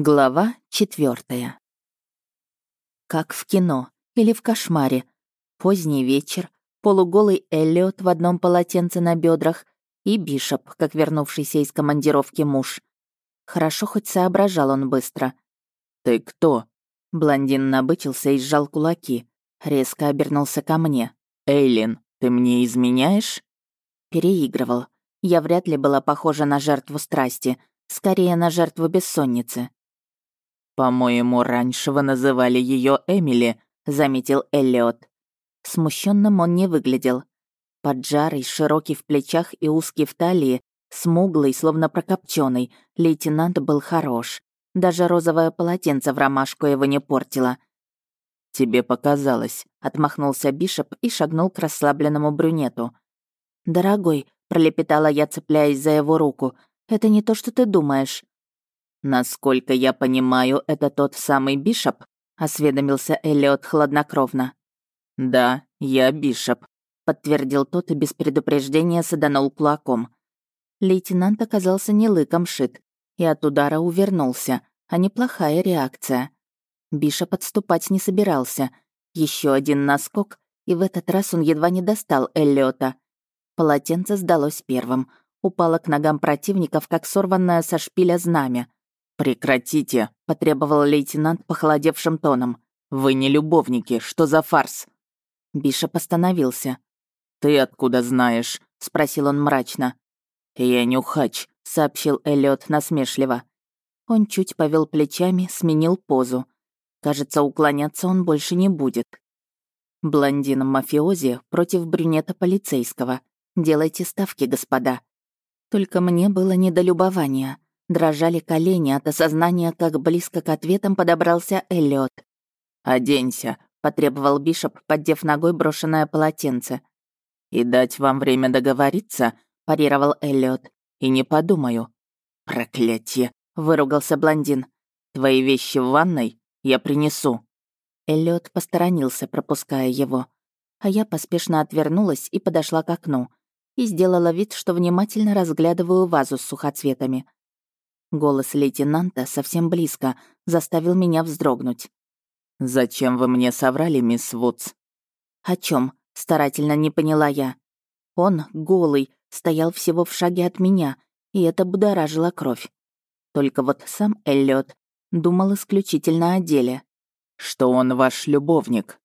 Глава четвертая. Как в кино или в кошмаре. Поздний вечер, полуголый Эллиот в одном полотенце на бедрах и Бишоп, как вернувшийся из командировки муж. Хорошо хоть соображал он быстро. «Ты кто?» Блондин набычился и сжал кулаки. Резко обернулся ко мне. «Эйлин, ты мне изменяешь?» Переигрывал. Я вряд ли была похожа на жертву страсти, скорее на жертву бессонницы. «По-моему, раньше вы называли ее Эмили», — заметил Эллиот. Смущенным он не выглядел. Поджарый, широкий в плечах и узкий в талии, смуглый, словно прокопченный, лейтенант был хорош. Даже розовое полотенце в ромашку его не портило. «Тебе показалось», — отмахнулся Бишоп и шагнул к расслабленному брюнету. «Дорогой», — пролепетала я, цепляясь за его руку, — «это не то, что ты думаешь». «Насколько я понимаю, это тот самый Бишоп?» — осведомился Эллиот хладнокровно. «Да, я Бишоп», — подтвердил тот и без предупреждения саданул кулаком. Лейтенант оказался не лыком шит и от удара увернулся, а неплохая реакция. Бишоп отступать не собирался. Еще один наскок, и в этот раз он едва не достал Эллиота. Полотенце сдалось первым, упало к ногам противников, как сорванное со шпиля знамя. «Прекратите», — потребовал лейтенант похолодевшим тоном. «Вы не любовники, что за фарс?» Бишоп остановился. «Ты откуда знаешь?» — спросил он мрачно. «Я нюхач», — сообщил Эллиот насмешливо. Он чуть повел плечами, сменил позу. Кажется, уклоняться он больше не будет. Блондин-мафиози против брюнета полицейского. Делайте ставки, господа. Только мне было недолюбование. Дрожали колени от осознания, как близко к ответам подобрался Эллиот. «Оденься», — потребовал Бишоп, поддев ногой брошенное полотенце. «И дать вам время договориться», — парировал Эллиот. «И не подумаю». «Проклятие», — выругался блондин. «Твои вещи в ванной я принесу». Эллиот посторонился, пропуская его. А я поспешно отвернулась и подошла к окну. И сделала вид, что внимательно разглядываю вазу с сухоцветами. Голос лейтенанта совсем близко, заставил меня вздрогнуть. «Зачем вы мне соврали, мисс Вудс?» «О чем? старательно не поняла я. Он, голый, стоял всего в шаге от меня, и это будоражило кровь. Только вот сам Эллиот думал исключительно о деле. «Что он ваш любовник?»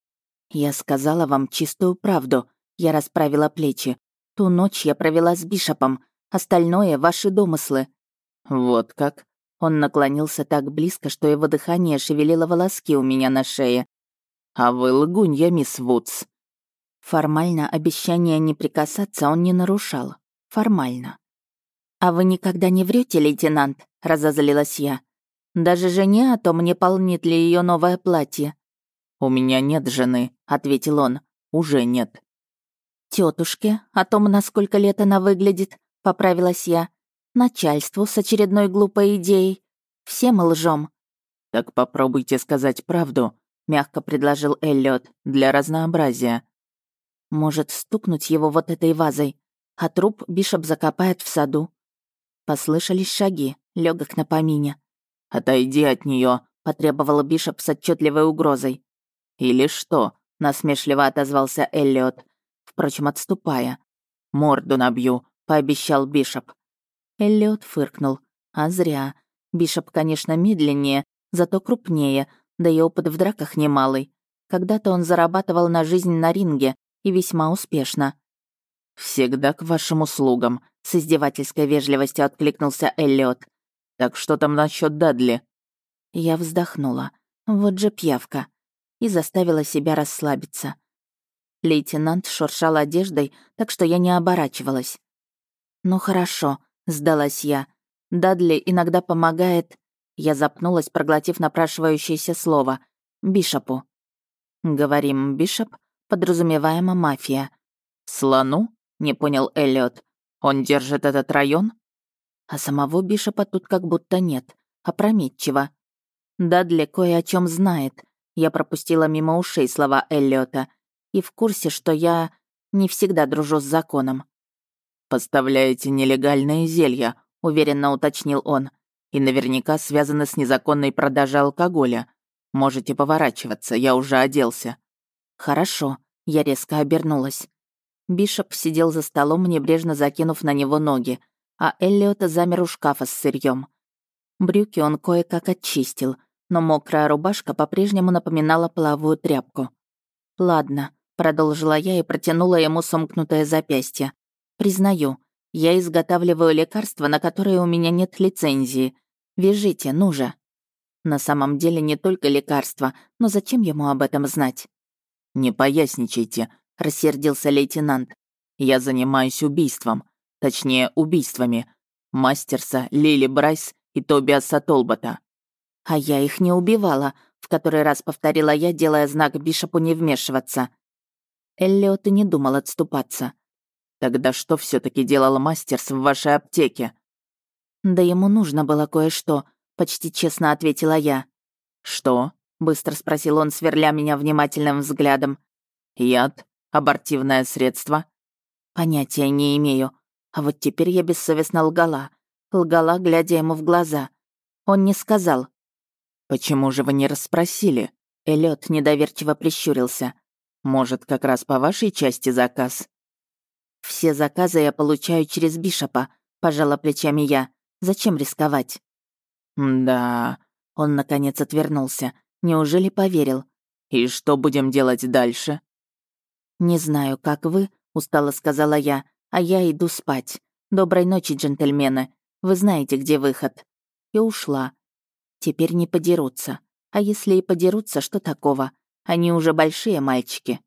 «Я сказала вам чистую правду», — я расправила плечи. «Ту ночь я провела с Бишопом, остальное — ваши домыслы». «Вот как?» Он наклонился так близко, что его дыхание шевелило волоски у меня на шее. «А вы лгунья, мисс Вудс». Формально обещание не прикасаться он не нарушал. Формально. «А вы никогда не врете, лейтенант?» — разозлилась я. «Даже жене о том, не полнит ли ее новое платье». «У меня нет жены», — ответил он. «Уже нет». Тетушке о том, насколько лет она выглядит», — поправилась я начальству с очередной глупой идеей. Все мы лжем. «Так попробуйте сказать правду», — мягко предложил Эллиот, для разнообразия. «Может, стукнуть его вот этой вазой, а труп Бишоп закопает в саду». Послышались шаги, легок на помине. «Отойди от нее, потребовал Бишоп с отчетливой угрозой. «Или что?» — насмешливо отозвался Эллиот, впрочем, отступая. «Морду набью», — пообещал Бишоп. Эллиот фыркнул. А зря. Бишоп, конечно, медленнее, зато крупнее, да и опыт в драках немалый. Когда-то он зарабатывал на жизнь на ринге, и весьма успешно. «Всегда к вашим услугам», — с издевательской вежливостью откликнулся Эллиот. «Так что там насчет Дадли?» Я вздохнула. Вот же пьявка. И заставила себя расслабиться. Лейтенант шуршал одеждой, так что я не оборачивалась. «Ну хорошо», Сдалась я. Дадли иногда помогает... Я запнулась, проглотив напрашивающееся слово. Бишопу. Говорим «бишоп», подразумеваемо «мафия». «Слону?» — не понял Эллиот. «Он держит этот район?» А самого Бишопа тут как будто нет. Опрометчиво. Дадли кое о чем знает. Я пропустила мимо ушей слова Эллиота. И в курсе, что я не всегда дружу с законом. «Поставляете нелегальные зелья», — уверенно уточнил он. и наверняка связаны с незаконной продажей алкоголя. Можете поворачиваться, я уже оделся». «Хорошо», — я резко обернулась. Бишоп сидел за столом, небрежно закинув на него ноги, а Эллиота замер у шкафа с сырьем. Брюки он кое-как очистил, но мокрая рубашка по-прежнему напоминала половую тряпку. «Ладно», — продолжила я и протянула ему сомкнутое запястье. «Признаю, я изготавливаю лекарства, на которые у меня нет лицензии. Вяжите, ну же». На самом деле не только лекарства, но зачем ему об этом знать? «Не поясничайте», — рассердился лейтенант. «Я занимаюсь убийством. Точнее, убийствами. Мастерса, Лили Брайс и Тобиаса Толбота». «А я их не убивала», — в который раз повторила я, делая знак Бишопу не вмешиваться. Эллиот и не думал отступаться. «Тогда что все таки делал Мастерс в вашей аптеке?» «Да ему нужно было кое-что», — почти честно ответила я. «Что?» — быстро спросил он, сверля меня внимательным взглядом. «Яд? Абортивное средство?» «Понятия не имею. А вот теперь я бессовестно лгала. Лгала, глядя ему в глаза. Он не сказал. «Почему же вы не расспросили?» Эллиот недоверчиво прищурился. «Может, как раз по вашей части заказ?» «Все заказы я получаю через Бишопа», — пожала плечами я. «Зачем рисковать?» «Да...» Он, наконец, отвернулся. Неужели поверил? «И что будем делать дальше?» «Не знаю, как вы», — устало сказала я, «а я иду спать. Доброй ночи, джентльмены. Вы знаете, где выход». И ушла. Теперь не подерутся. А если и подерутся, что такого? Они уже большие мальчики.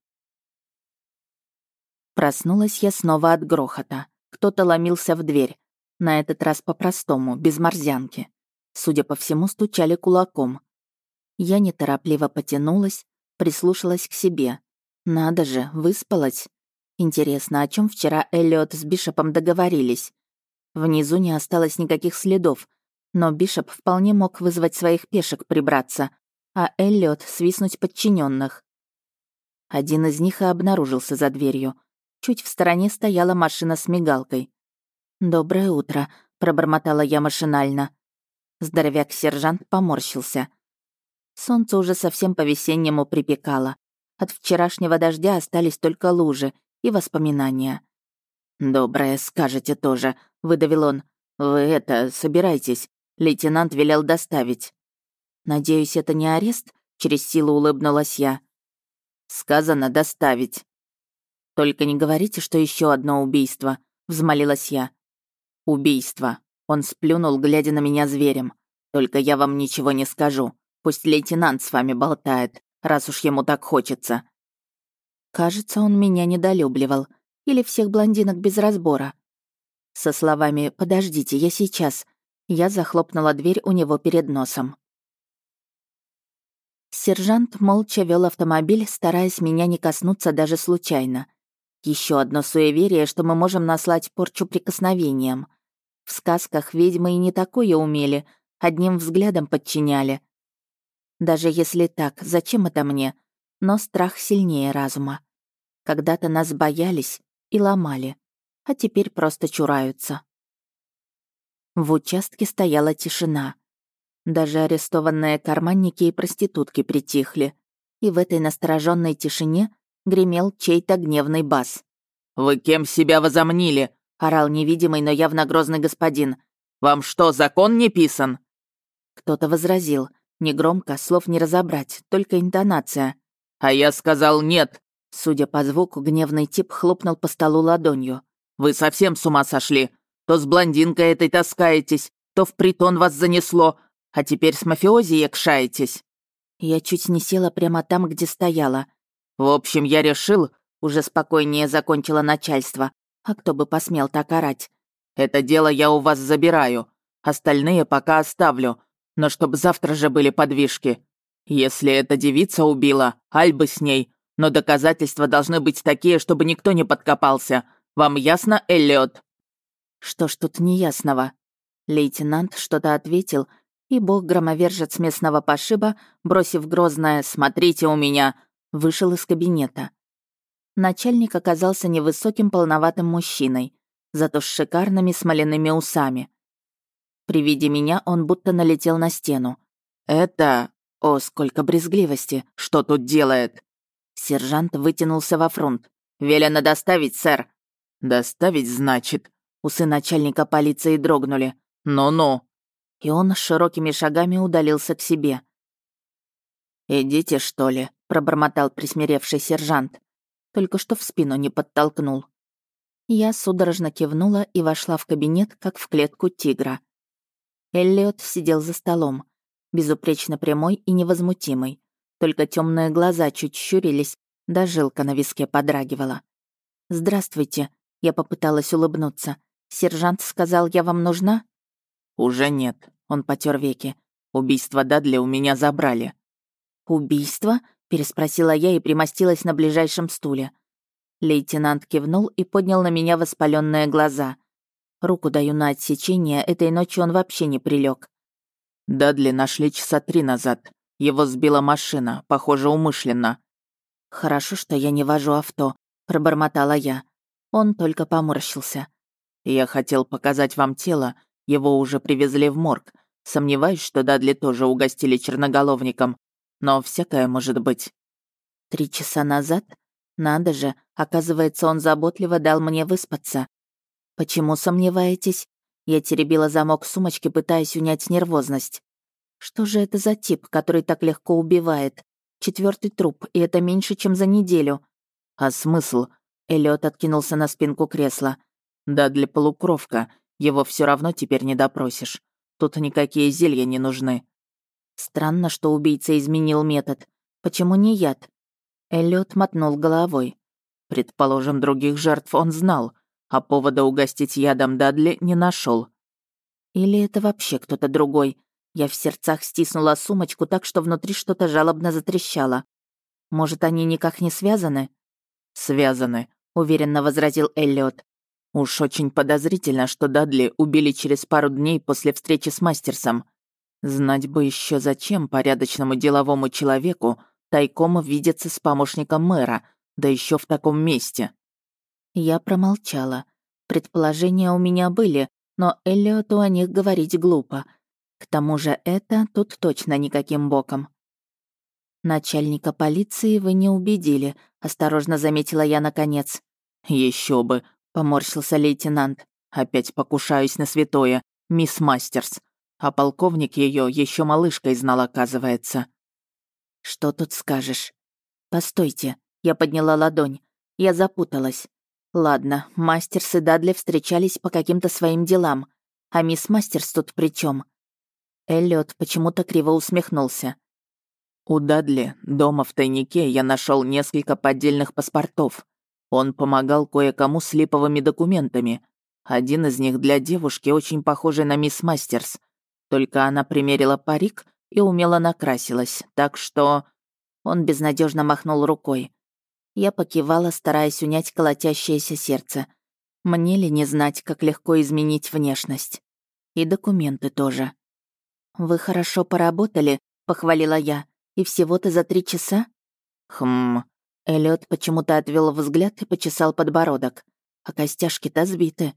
Проснулась я снова от грохота. Кто-то ломился в дверь. На этот раз по-простому, без морзянки. Судя по всему, стучали кулаком. Я неторопливо потянулась, прислушалась к себе. Надо же, выспалась. Интересно, о чем вчера Эллиот с Бишопом договорились? Внизу не осталось никаких следов, но Бишоп вполне мог вызвать своих пешек прибраться, а Эллиот свистнуть подчиненных. Один из них и обнаружился за дверью. Чуть в стороне стояла машина с мигалкой. «Доброе утро», — пробормотала я машинально. Здоровяк-сержант поморщился. Солнце уже совсем по-весеннему припекало. От вчерашнего дождя остались только лужи и воспоминания. «Доброе, скажете тоже», — выдавил он. «Вы это, собирайтесь. Лейтенант велел доставить». «Надеюсь, это не арест?» — через силу улыбнулась я. «Сказано доставить». «Только не говорите, что еще одно убийство», — взмолилась я. «Убийство», он сплюнул, глядя на меня зверем. «Только я вам ничего не скажу. Пусть лейтенант с вами болтает, раз уж ему так хочется». Кажется, он меня недолюбливал. Или всех блондинок без разбора. Со словами «Подождите, я сейчас», я захлопнула дверь у него перед носом. Сержант молча вел автомобиль, стараясь меня не коснуться даже случайно. Еще одно суеверие, что мы можем наслать порчу прикосновением. В сказках ведьмы и не такое умели, одним взглядом подчиняли. Даже если так, зачем это мне? Но страх сильнее разума. Когда-то нас боялись и ломали, а теперь просто чураются. В участке стояла тишина. Даже арестованные карманники и проститутки притихли. И в этой настороженной тишине гремел чей-то гневный бас. «Вы кем себя возомнили? — орал невидимый, но явно грозный господин. «Вам что, закон не писан?» Кто-то возразил. Негромко, слов не разобрать, только интонация. «А я сказал нет!» Судя по звуку, гневный тип хлопнул по столу ладонью. «Вы совсем с ума сошли? То с блондинкой этой таскаетесь, то в притон вас занесло, а теперь с мафиози якшаетесь». Я чуть не села прямо там, где стояла. «В общем, я решил...» Уже спокойнее закончило начальство. А кто бы посмел так орать? «Это дело я у вас забираю. Остальные пока оставлю. Но чтоб завтра же были подвижки. Если эта девица убила, Альбы с ней. Но доказательства должны быть такие, чтобы никто не подкопался. Вам ясно, Эллиот?» «Что ж тут неясного?» Лейтенант что-то ответил, и бог-громовержец местного пошиба, бросив грозное «смотрите у меня», вышел из кабинета. Начальник оказался невысоким полноватым мужчиной, зато с шикарными смоляными усами. При виде меня он будто налетел на стену. «Это... О, сколько брезгливости! Что тут делает?» Сержант вытянулся во фронт. «Велено доставить, сэр!» «Доставить, значит?» Усы начальника полиции дрогнули. «Ну-ну!» И он широкими шагами удалился к себе. «Идите, что ли?» — пробормотал присмиревший сержант. Только что в спину не подтолкнул. Я судорожно кивнула и вошла в кабинет, как в клетку тигра. Эллиот сидел за столом, безупречно прямой и невозмутимый. Только темные глаза чуть щурились, да жилка на виске подрагивала. «Здравствуйте», — я попыталась улыбнуться. «Сержант сказал, я вам нужна?» «Уже нет», — он потер веки. «Убийство Дадли у меня забрали». «Убийство?» — переспросила я и примостилась на ближайшем стуле. Лейтенант кивнул и поднял на меня воспаленные глаза. Руку даю на отсечение, этой ночью он вообще не прилег. Дадли нашли часа три назад. Его сбила машина, похоже, умышленно. «Хорошо, что я не вожу авто», — пробормотала я. Он только поморщился. «Я хотел показать вам тело. Его уже привезли в морг. Сомневаюсь, что Дадли тоже угостили черноголовником. Но всякое может быть». «Три часа назад? Надо же, оказывается, он заботливо дал мне выспаться. «Почему сомневаетесь?» Я теребила замок сумочки, пытаясь унять нервозность. «Что же это за тип, который так легко убивает? Четвертый труп, и это меньше, чем за неделю». «А смысл?» Эллиот откинулся на спинку кресла. «Да для полукровка. Его все равно теперь не допросишь. Тут никакие зелья не нужны». Странно, что убийца изменил метод. Почему не яд? Эллиот мотнул головой. Предположим, других жертв он знал а повода угостить ядом Дадли не нашел. Или это вообще кто-то другой? Я в сердцах стиснула сумочку так, что внутри что-то жалобно затрещало. Может, они никак не связаны? Связаны, уверенно возразил Эллиот. Уж очень подозрительно, что Дадли убили через пару дней после встречи с Мастерсом. Знать бы еще зачем порядочному деловому человеку тайком видеться с помощником мэра, да еще в таком месте. Я промолчала. Предположения у меня были, но Эллиоту о них говорить глупо. К тому же это тут точно никаким боком. «Начальника полиции вы не убедили», — осторожно заметила я наконец. Еще бы», — поморщился лейтенант. «Опять покушаюсь на святое, мисс Мастерс. А полковник ее еще малышкой знал, оказывается». «Что тут скажешь?» «Постойте», — я подняла ладонь. Я запуталась. Ладно, Мастерс и Дадли встречались по каким-то своим делам. А мисс Мастерс тут при чем? Эллиот почему-то криво усмехнулся. У Дадли дома в тайнике я нашел несколько поддельных паспортов. Он помогал кое-кому с липовыми документами. Один из них для девушки, очень похожей на мисс Мастерс. Только она примерила парик и умело накрасилась, так что... Он безнадежно махнул рукой. Я покивала, стараясь унять колотящееся сердце. Мне ли не знать, как легко изменить внешность? И документы тоже. «Вы хорошо поработали», — похвалила я. «И всего-то за три часа?» «Хм...» Эллиот почему-то отвел взгляд и почесал подбородок. А костяшки-то сбиты.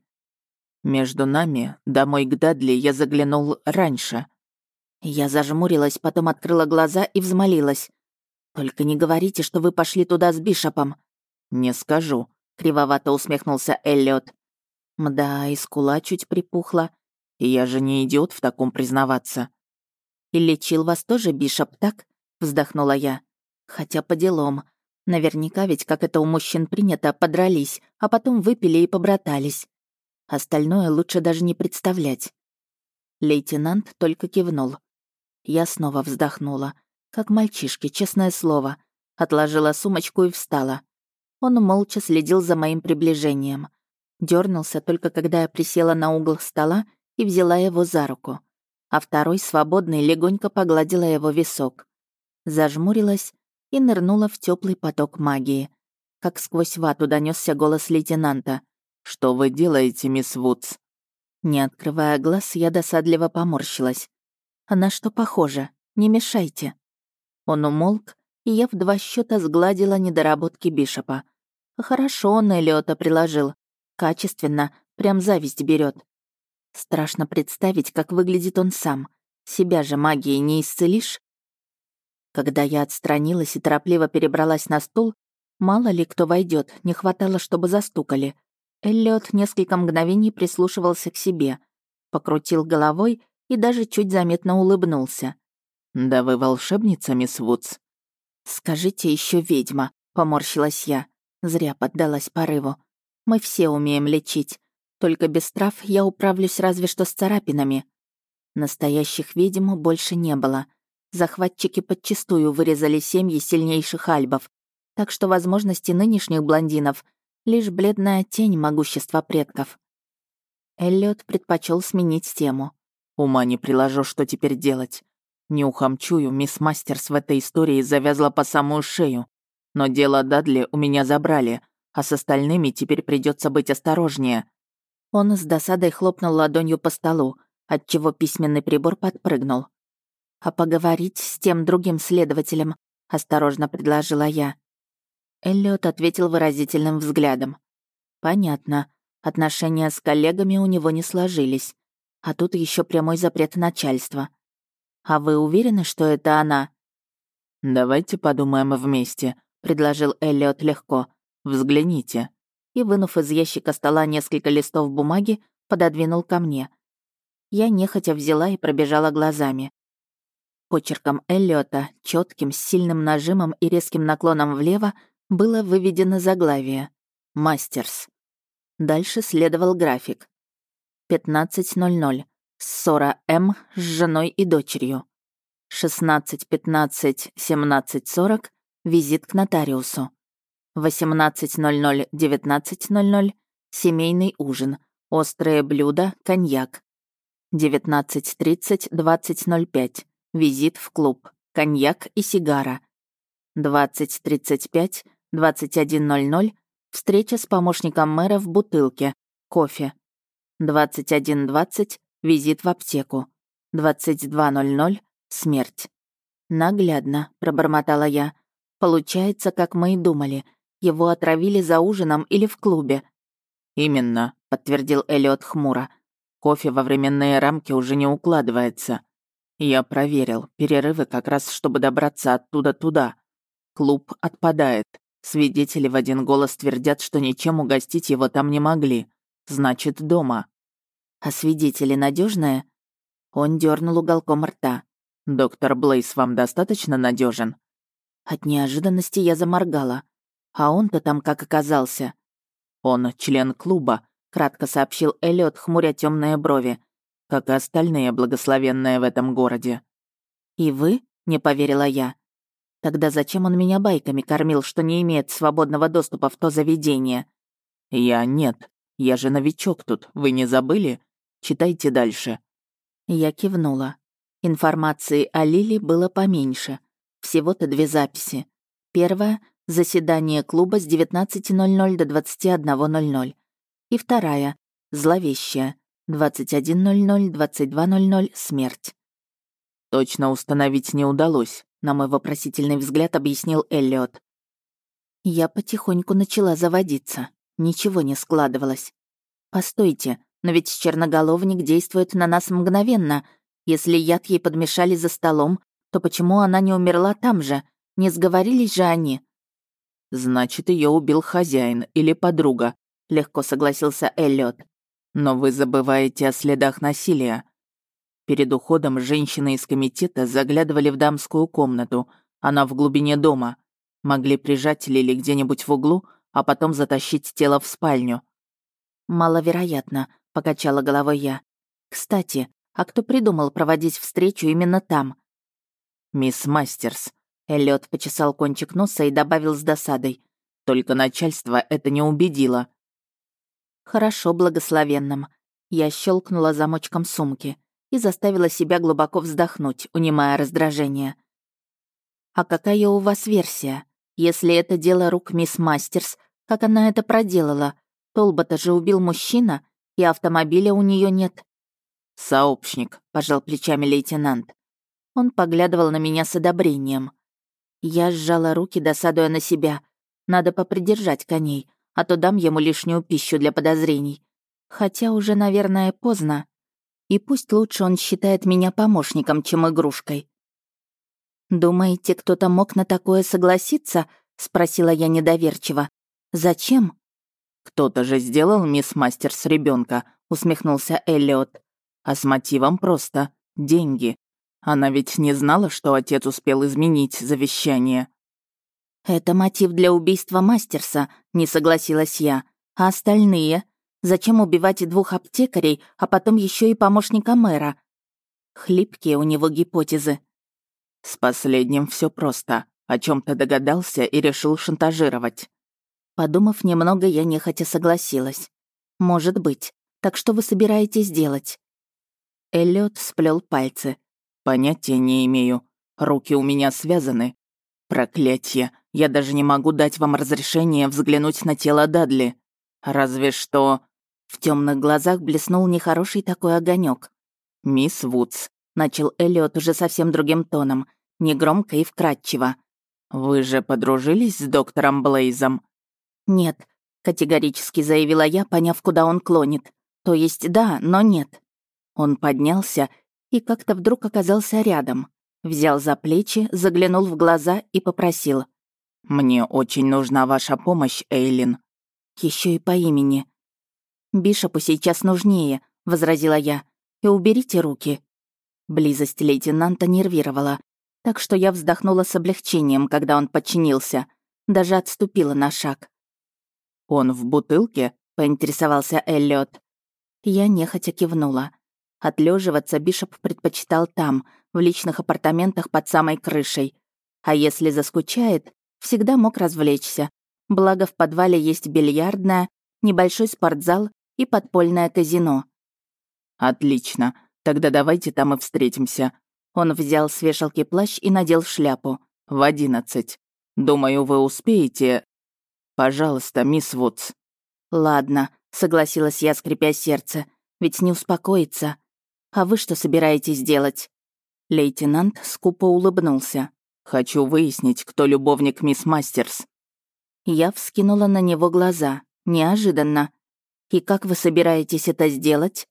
«Между нами, домой к Дадли, я заглянул раньше». Я зажмурилась, потом открыла глаза и взмолилась. «Только не говорите, что вы пошли туда с Бишопом». «Не скажу», — кривовато усмехнулся Эллиот. Мда, и скула чуть припухла. «Я же не идиот в таком признаваться». «И лечил вас тоже Бишоп, так?» — вздохнула я. «Хотя по делам. Наверняка ведь, как это у мужчин принято, подрались, а потом выпили и побратались. Остальное лучше даже не представлять». Лейтенант только кивнул. Я снова вздохнула. Как мальчишки, честное слово. Отложила сумочку и встала. Он молча следил за моим приближением. Дернулся только когда я присела на угол стола и взяла его за руку. А второй, свободный, легонько погладила его висок. Зажмурилась и нырнула в теплый поток магии. Как сквозь вату донесся голос лейтенанта. «Что вы делаете, мисс Вудс?» Не открывая глаз, я досадливо поморщилась. «А на что похоже? Не мешайте». Он умолк, и я в два счета сгладила недоработки Бишопа. Хорошо он Эллиота приложил. Качественно, прям зависть берет. Страшно представить, как выглядит он сам. Себя же магией не исцелишь? Когда я отстранилась и торопливо перебралась на стул, мало ли кто войдет, не хватало, чтобы застукали. Эллиот несколько мгновений прислушивался к себе, покрутил головой и даже чуть заметно улыбнулся. «Да вы волшебница, мисс Вудс». «Скажите еще ведьма», — поморщилась я. Зря поддалась порыву. Мы все умеем лечить. Только без трав я управлюсь разве что с царапинами. Настоящих ведьм больше не было. Захватчики подчистую вырезали семьи сильнейших альбов, так что возможности нынешних блондинов — лишь бледная тень могущества предков. Эллиот предпочел сменить тему. «Ума не приложу, что теперь делать. Не ухомчую, мисс Мастерс в этой истории завязла по самую шею. Но дело Дадли у меня забрали, а с остальными теперь придется быть осторожнее. Он с досадой хлопнул ладонью по столу, отчего письменный прибор подпрыгнул. «А поговорить с тем другим следователем?» — осторожно предложила я. Эллиот ответил выразительным взглядом. «Понятно. Отношения с коллегами у него не сложились. А тут еще прямой запрет начальства. А вы уверены, что это она?» «Давайте подумаем вместе», — предложил Эллиот легко. «Взгляните» и, вынув из ящика стола несколько листов бумаги, пододвинул ко мне. Я нехотя взяла и пробежала глазами. Почерком Эллиота, четким, с сильным нажимом и резким наклоном влево, было выведено заглавие «Мастерс». Дальше следовал график. 15.00. Ссора М с женой и дочерью. 16.15, 17.40. Визит к нотариусу. 18.00-19.00 семейный ужин, острые блюда, коньяк. 19.30-20.05 визит в клуб, коньяк и сигара. 20.35-21.00 встреча с помощником мэра в бутылке, кофе. 21.20 визит в аптеку. 22.00 смерть. «Наглядно», — пробормотала я. «Получается, как мы и думали — его отравили за ужином или в клубе». «Именно», — подтвердил Эллиот хмуро. «Кофе во временные рамки уже не укладывается. Я проверил, перерывы как раз, чтобы добраться оттуда туда. Клуб отпадает. Свидетели в один голос твердят, что ничем угостить его там не могли. Значит, дома». «А свидетели надежные? Он дернул уголком рта. «Доктор Блейс вам достаточно надежен? От неожиданности я заморгала. А он-то там как оказался? Он член клуба, кратко сообщил Эллиот, хмуря темные брови, как и остальные благословенные в этом городе. И вы? не поверила я. Тогда зачем он меня байками кормил, что не имеет свободного доступа в то заведение? Я нет. Я же новичок тут, вы не забыли? Читайте дальше. Я кивнула. Информации о Лили было поменьше. Всего-то две записи. Первая Заседание клуба с 19.00 до 21.00. И вторая, зловещая, 21.00, 22.00, смерть. Точно установить не удалось, на мой вопросительный взгляд объяснил Эллиот. Я потихоньку начала заводиться. Ничего не складывалось. Постойте, но ведь черноголовник действует на нас мгновенно. Если яд ей подмешали за столом, то почему она не умерла там же? Не сговорились же они? «Значит, ее убил хозяин или подруга», — легко согласился Эллиот. «Но вы забываете о следах насилия. Перед уходом женщины из комитета заглядывали в дамскую комнату, она в глубине дома. Могли прижать Лили где-нибудь в углу, а потом затащить тело в спальню». «Маловероятно», — покачала головой я. «Кстати, а кто придумал проводить встречу именно там?» «Мисс Мастерс», Эллиот почесал кончик носа и добавил с досадой. «Только начальство это не убедило». «Хорошо, благословенным». Я щелкнула замочком сумки и заставила себя глубоко вздохнуть, унимая раздражение. «А какая у вас версия? Если это дело рук мисс Мастерс, как она это проделала? Толбота же убил мужчина, и автомобиля у нее нет». «Сообщник», — пожал плечами лейтенант. Он поглядывал на меня с одобрением. Я сжала руки, досадуя на себя. Надо попридержать коней, а то дам ему лишнюю пищу для подозрений. Хотя уже, наверное, поздно. И пусть лучше он считает меня помощником, чем игрушкой. «Думаете, кто-то мог на такое согласиться?» — спросила я недоверчиво. «Зачем?» «Кто-то же сделал мисс Мастерс ребенка, усмехнулся Эллиот. «А с мотивом просто. Деньги. Она ведь не знала, что отец успел изменить завещание». «Это мотив для убийства Мастерса», — не согласилась я. «А остальные? Зачем убивать двух аптекарей, а потом еще и помощника мэра?» Хлипкие у него гипотезы. «С последним все просто. О чем то догадался и решил шантажировать». Подумав немного, я нехотя согласилась. «Может быть. Так что вы собираетесь делать?» Эллиот сплел пальцы. «Понятия не имею. Руки у меня связаны. Проклятье. Я даже не могу дать вам разрешение взглянуть на тело Дадли. Разве что...» В темных глазах блеснул нехороший такой огонек. «Мисс Вудс», — начал Эллиот уже совсем другим тоном, негромко и вкрадчиво. «Вы же подружились с доктором Блейзом?» «Нет», — категорически заявила я, поняв, куда он клонит. «То есть да, но нет». Он поднялся и как-то вдруг оказался рядом. Взял за плечи, заглянул в глаза и попросил. «Мне очень нужна ваша помощь, Эйлин». Еще и по имени. «Бишопу сейчас нужнее», — возразила я. «И уберите руки». Близость лейтенанта нервировала, так что я вздохнула с облегчением, когда он подчинился. Даже отступила на шаг. «Он в бутылке?» — поинтересовался Эллиот. Я нехотя кивнула. Отлеживаться Бишоп предпочитал там, в личных апартаментах под самой крышей. А если заскучает, всегда мог развлечься. Благо в подвале есть бильярдная, небольшой спортзал и подпольное казино. «Отлично. Тогда давайте там и встретимся». Он взял с вешалки плащ и надел шляпу. «В одиннадцать. Думаю, вы успеете «Пожалуйста, мисс Вудс». «Ладно», — согласилась я, скрипя сердце, «ведь не успокоится. А вы что собираетесь делать?» Лейтенант скупо улыбнулся. «Хочу выяснить, кто любовник мисс Мастерс». Я вскинула на него глаза. Неожиданно. «И как вы собираетесь это сделать?»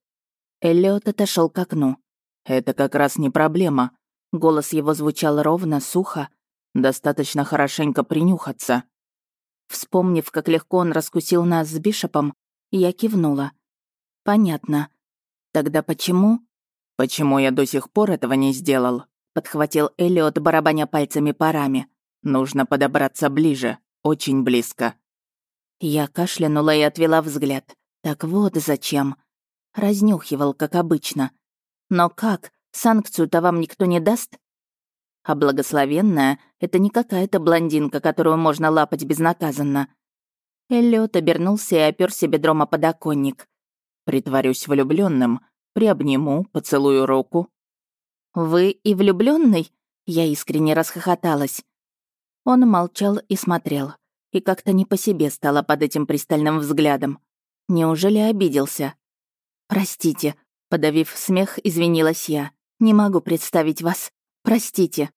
Эллиот отошел к окну. «Это как раз не проблема». Голос его звучал ровно, сухо. «Достаточно хорошенько принюхаться». Вспомнив, как легко он раскусил нас с Бишопом, я кивнула. «Понятно. Тогда почему?» «Почему я до сих пор этого не сделал?» — подхватил Элliot, барабаня пальцами по раме. «Нужно подобраться ближе, очень близко». Я кашлянула и отвела взгляд. Так вот зачем. Разнюхивал, как обычно. Но как? Санкцию-то вам никто не даст? А благословенная — это не какая-то блондинка, которую можно лапать безнаказанно. Эллиот обернулся и оперся бедром о подоконник. «Притворюсь влюбленным, приобниму, поцелую руку». «Вы и влюбленный? Я искренне расхохоталась. Он молчал и смотрел. И как-то не по себе стало под этим пристальным взглядом. Неужели обиделся? «Простите», — подавив смех, извинилась я. «Не могу представить вас. Простите».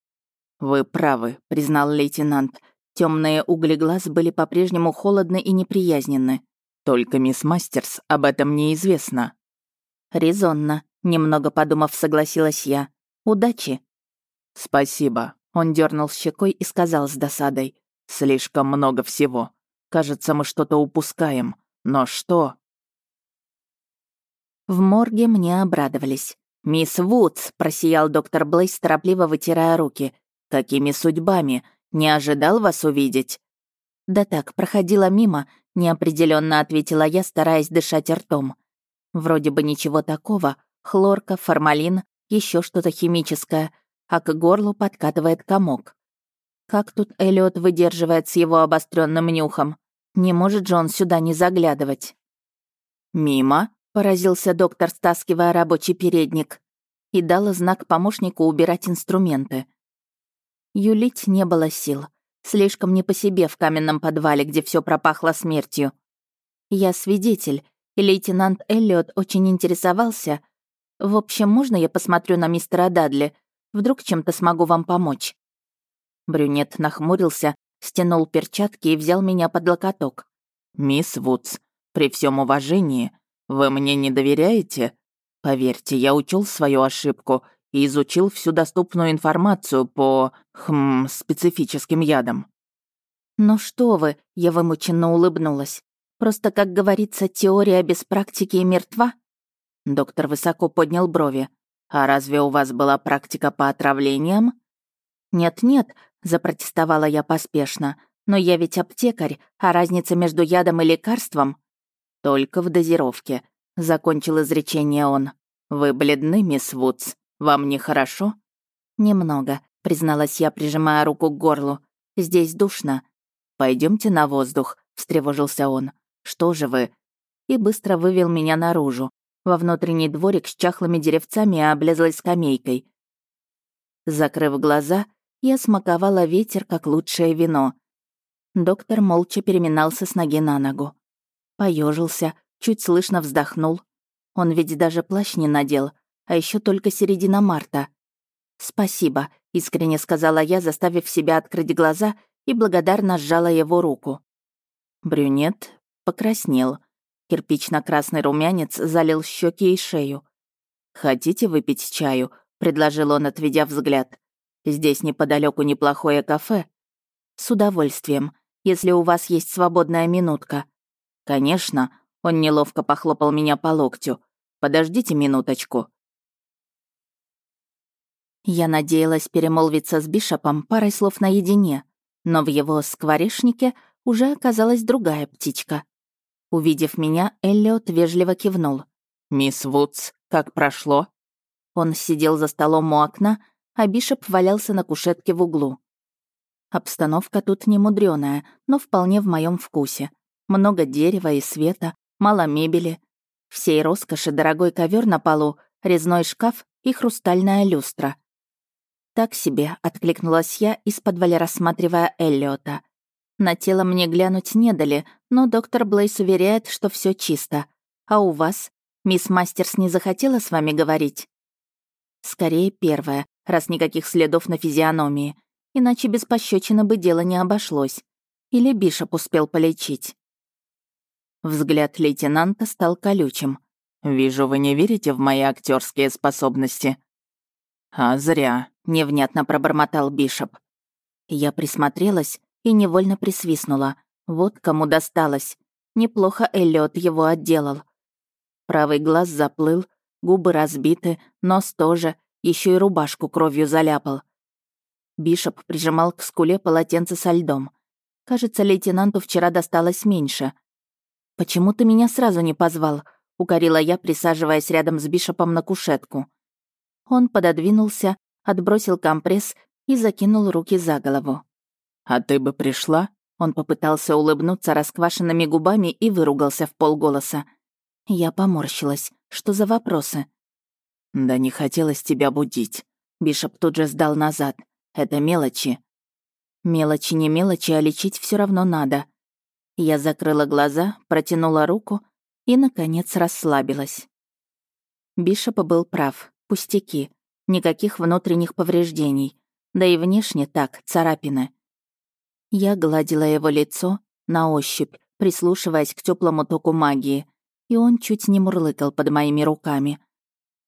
«Вы правы», — признал лейтенант. Темные угли глаз были по-прежнему холодны и неприязненны. «Только мисс Мастерс об этом неизвестно». «Резонно», — немного подумав, согласилась я. «Удачи». «Спасибо», — он дернул щекой и сказал с досадой. «Слишком много всего. Кажется, мы что-то упускаем. Но что?» В морге мне обрадовались. «Мисс Вудс», — просиял доктор Блейс, торопливо вытирая руки. «Какими судьбами? Не ожидал вас увидеть?» «Да так, проходила мимо», — неопределенно ответила я, стараясь дышать ртом. Вроде бы ничего такого. Хлорка, формалин, еще что-то химическое, а к горлу подкатывает комок. Как тут Эллиот выдерживает с его обостренным нюхом? Не может же он сюда не заглядывать. «Мимо?» — поразился доктор, стаскивая рабочий передник, и дала знак помощнику убирать инструменты. Юлить не было сил. Слишком не по себе в каменном подвале, где все пропахло смертью. Я свидетель, и лейтенант Эллиот очень интересовался. В общем, можно я посмотрю на мистера Дадли? Вдруг чем-то смогу вам помочь?» Брюнет нахмурился, стянул перчатки и взял меня под локоток. «Мисс Вудс, при всем уважении, вы мне не доверяете?» Поверьте, я учел свою ошибку и изучил всю доступную информацию по, хм, специфическим ядам. «Ну что вы», — я вымученно улыбнулась. «Просто, как говорится, теория без практики и мертва?» Доктор высоко поднял брови. «А разве у вас была практика по отравлениям?» «Нет-нет», — запротестовала я поспешно. «Но я ведь аптекарь, а разница между ядом и лекарством...» «Только в дозировке», — закончил изречение он. «Вы бледны, мисс Вудс. Вам нехорошо?» «Немного», — призналась я, прижимая руку к горлу. «Здесь душно». Пойдемте на воздух», — встревожился он. «Что же вы?» И быстро вывел меня наружу, во внутренний дворик с чахлыми деревцами и облезлой скамейкой. Закрыв глаза, я смаковала ветер, как лучшее вино. Доктор молча переминался с ноги на ногу. Поежился, чуть слышно вздохнул. Он ведь даже плащ не надел, а еще только середина марта. «Спасибо», — искренне сказала я, заставив себя открыть глаза и благодарно сжала его руку. Брюнет покраснел. Кирпично-красный румянец залил щеки и шею. «Хотите выпить чаю?» — предложил он, отведя взгляд. «Здесь неподалеку неплохое кафе». «С удовольствием, если у вас есть свободная минутка». «Конечно», — он неловко похлопал меня по локтю. «Подождите минуточку». Я надеялась перемолвиться с Бишопом парой слов наедине, но в его скворечнике уже оказалась другая птичка. Увидев меня, Эллиот вежливо кивнул. «Мисс Вудс, как прошло?» Он сидел за столом у окна, а Бишоп валялся на кушетке в углу. Обстановка тут не мудреная, но вполне в моем вкусе. Много дерева и света, мало мебели. Всей роскоши дорогой ковер на полу, резной шкаф и хрустальная люстра. «Так себе», — откликнулась я, из-под рассматривая Эллиота. На тело мне глянуть не дали, но доктор Блейс уверяет, что все чисто. А у вас? Мисс Мастерс не захотела с вами говорить? Скорее первое, раз никаких следов на физиономии. Иначе без пощечины бы дело не обошлось. Или Бишоп успел полечить. Взгляд лейтенанта стал колючим. «Вижу, вы не верите в мои актерские способности». «А зря», — невнятно пробормотал Бишоп. Я присмотрелась и невольно присвистнула. Вот кому досталось. Неплохо Эллиот его отделал. Правый глаз заплыл, губы разбиты, нос тоже, еще и рубашку кровью заляпал. Бишоп прижимал к скуле полотенце со льдом. Кажется, лейтенанту вчера досталось меньше. «Почему ты меня сразу не позвал?» — укорила я, присаживаясь рядом с Бишопом на кушетку. Он пододвинулся, отбросил компресс и закинул руки за голову. «А ты бы пришла?» Он попытался улыбнуться расквашенными губами и выругался в полголоса. Я поморщилась. Что за вопросы? «Да не хотелось тебя будить». Бишоп тут же сдал назад. «Это мелочи». Мелочи не мелочи, а лечить все равно надо. Я закрыла глаза, протянула руку и, наконец, расслабилась. Бишоп был прав. Пустяки. Никаких внутренних повреждений. Да и внешне так, царапины. Я гладила его лицо на ощупь, прислушиваясь к теплому току магии, и он чуть не мурлыкал под моими руками.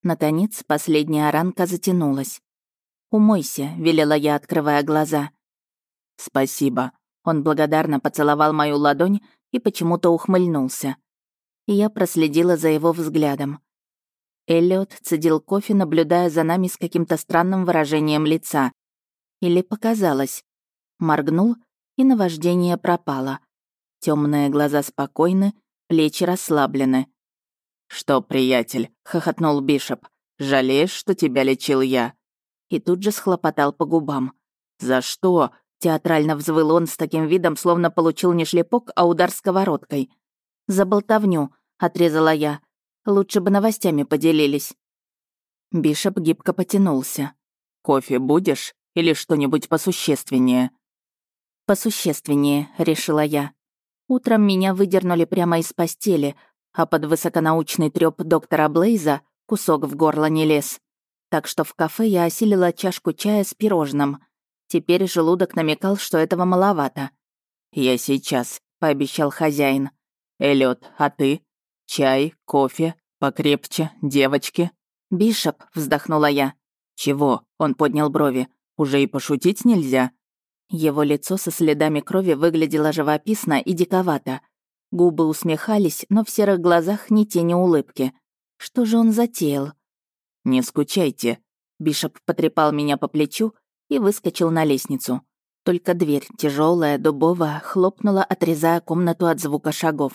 Наконец, последняя ранка затянулась. «Умойся», — велела я, открывая глаза. «Спасибо». Он благодарно поцеловал мою ладонь и почему-то ухмыльнулся. Я проследила за его взглядом. Эллиот цедил кофе, наблюдая за нами с каким-то странным выражением лица. Или показалось. Моргнул и наваждение пропало. Темные глаза спокойны, плечи расслаблены. «Что, приятель?» — хохотнул Бишоп. «Жалеешь, что тебя лечил я?» И тут же схлопотал по губам. «За что?» — театрально взвыл он с таким видом, словно получил не шлепок, а удар сковородкой. «За болтовню», — отрезала я. «Лучше бы новостями поделились». Бишоп гибко потянулся. «Кофе будешь? Или что-нибудь посущественнее?» «Посущественнее», — решила я. Утром меня выдернули прямо из постели, а под высоконаучный трёп доктора Блейза кусок в горло не лез. Так что в кафе я осилила чашку чая с пирожным. Теперь желудок намекал, что этого маловато. «Я сейчас», — пообещал хозяин. «Эллиот, а ты? Чай, кофе, «Покрепче, девочки». «Бишоп», — вздохнула я. «Чего?» — он поднял брови. «Уже и пошутить нельзя?» Его лицо со следами крови выглядело живописно и диковато. Губы усмехались, но в серых глазах ни тени улыбки. Что же он затеял? «Не скучайте». Бишоп потрепал меня по плечу и выскочил на лестницу. Только дверь, тяжелая, дубовая, хлопнула, отрезая комнату от звука шагов.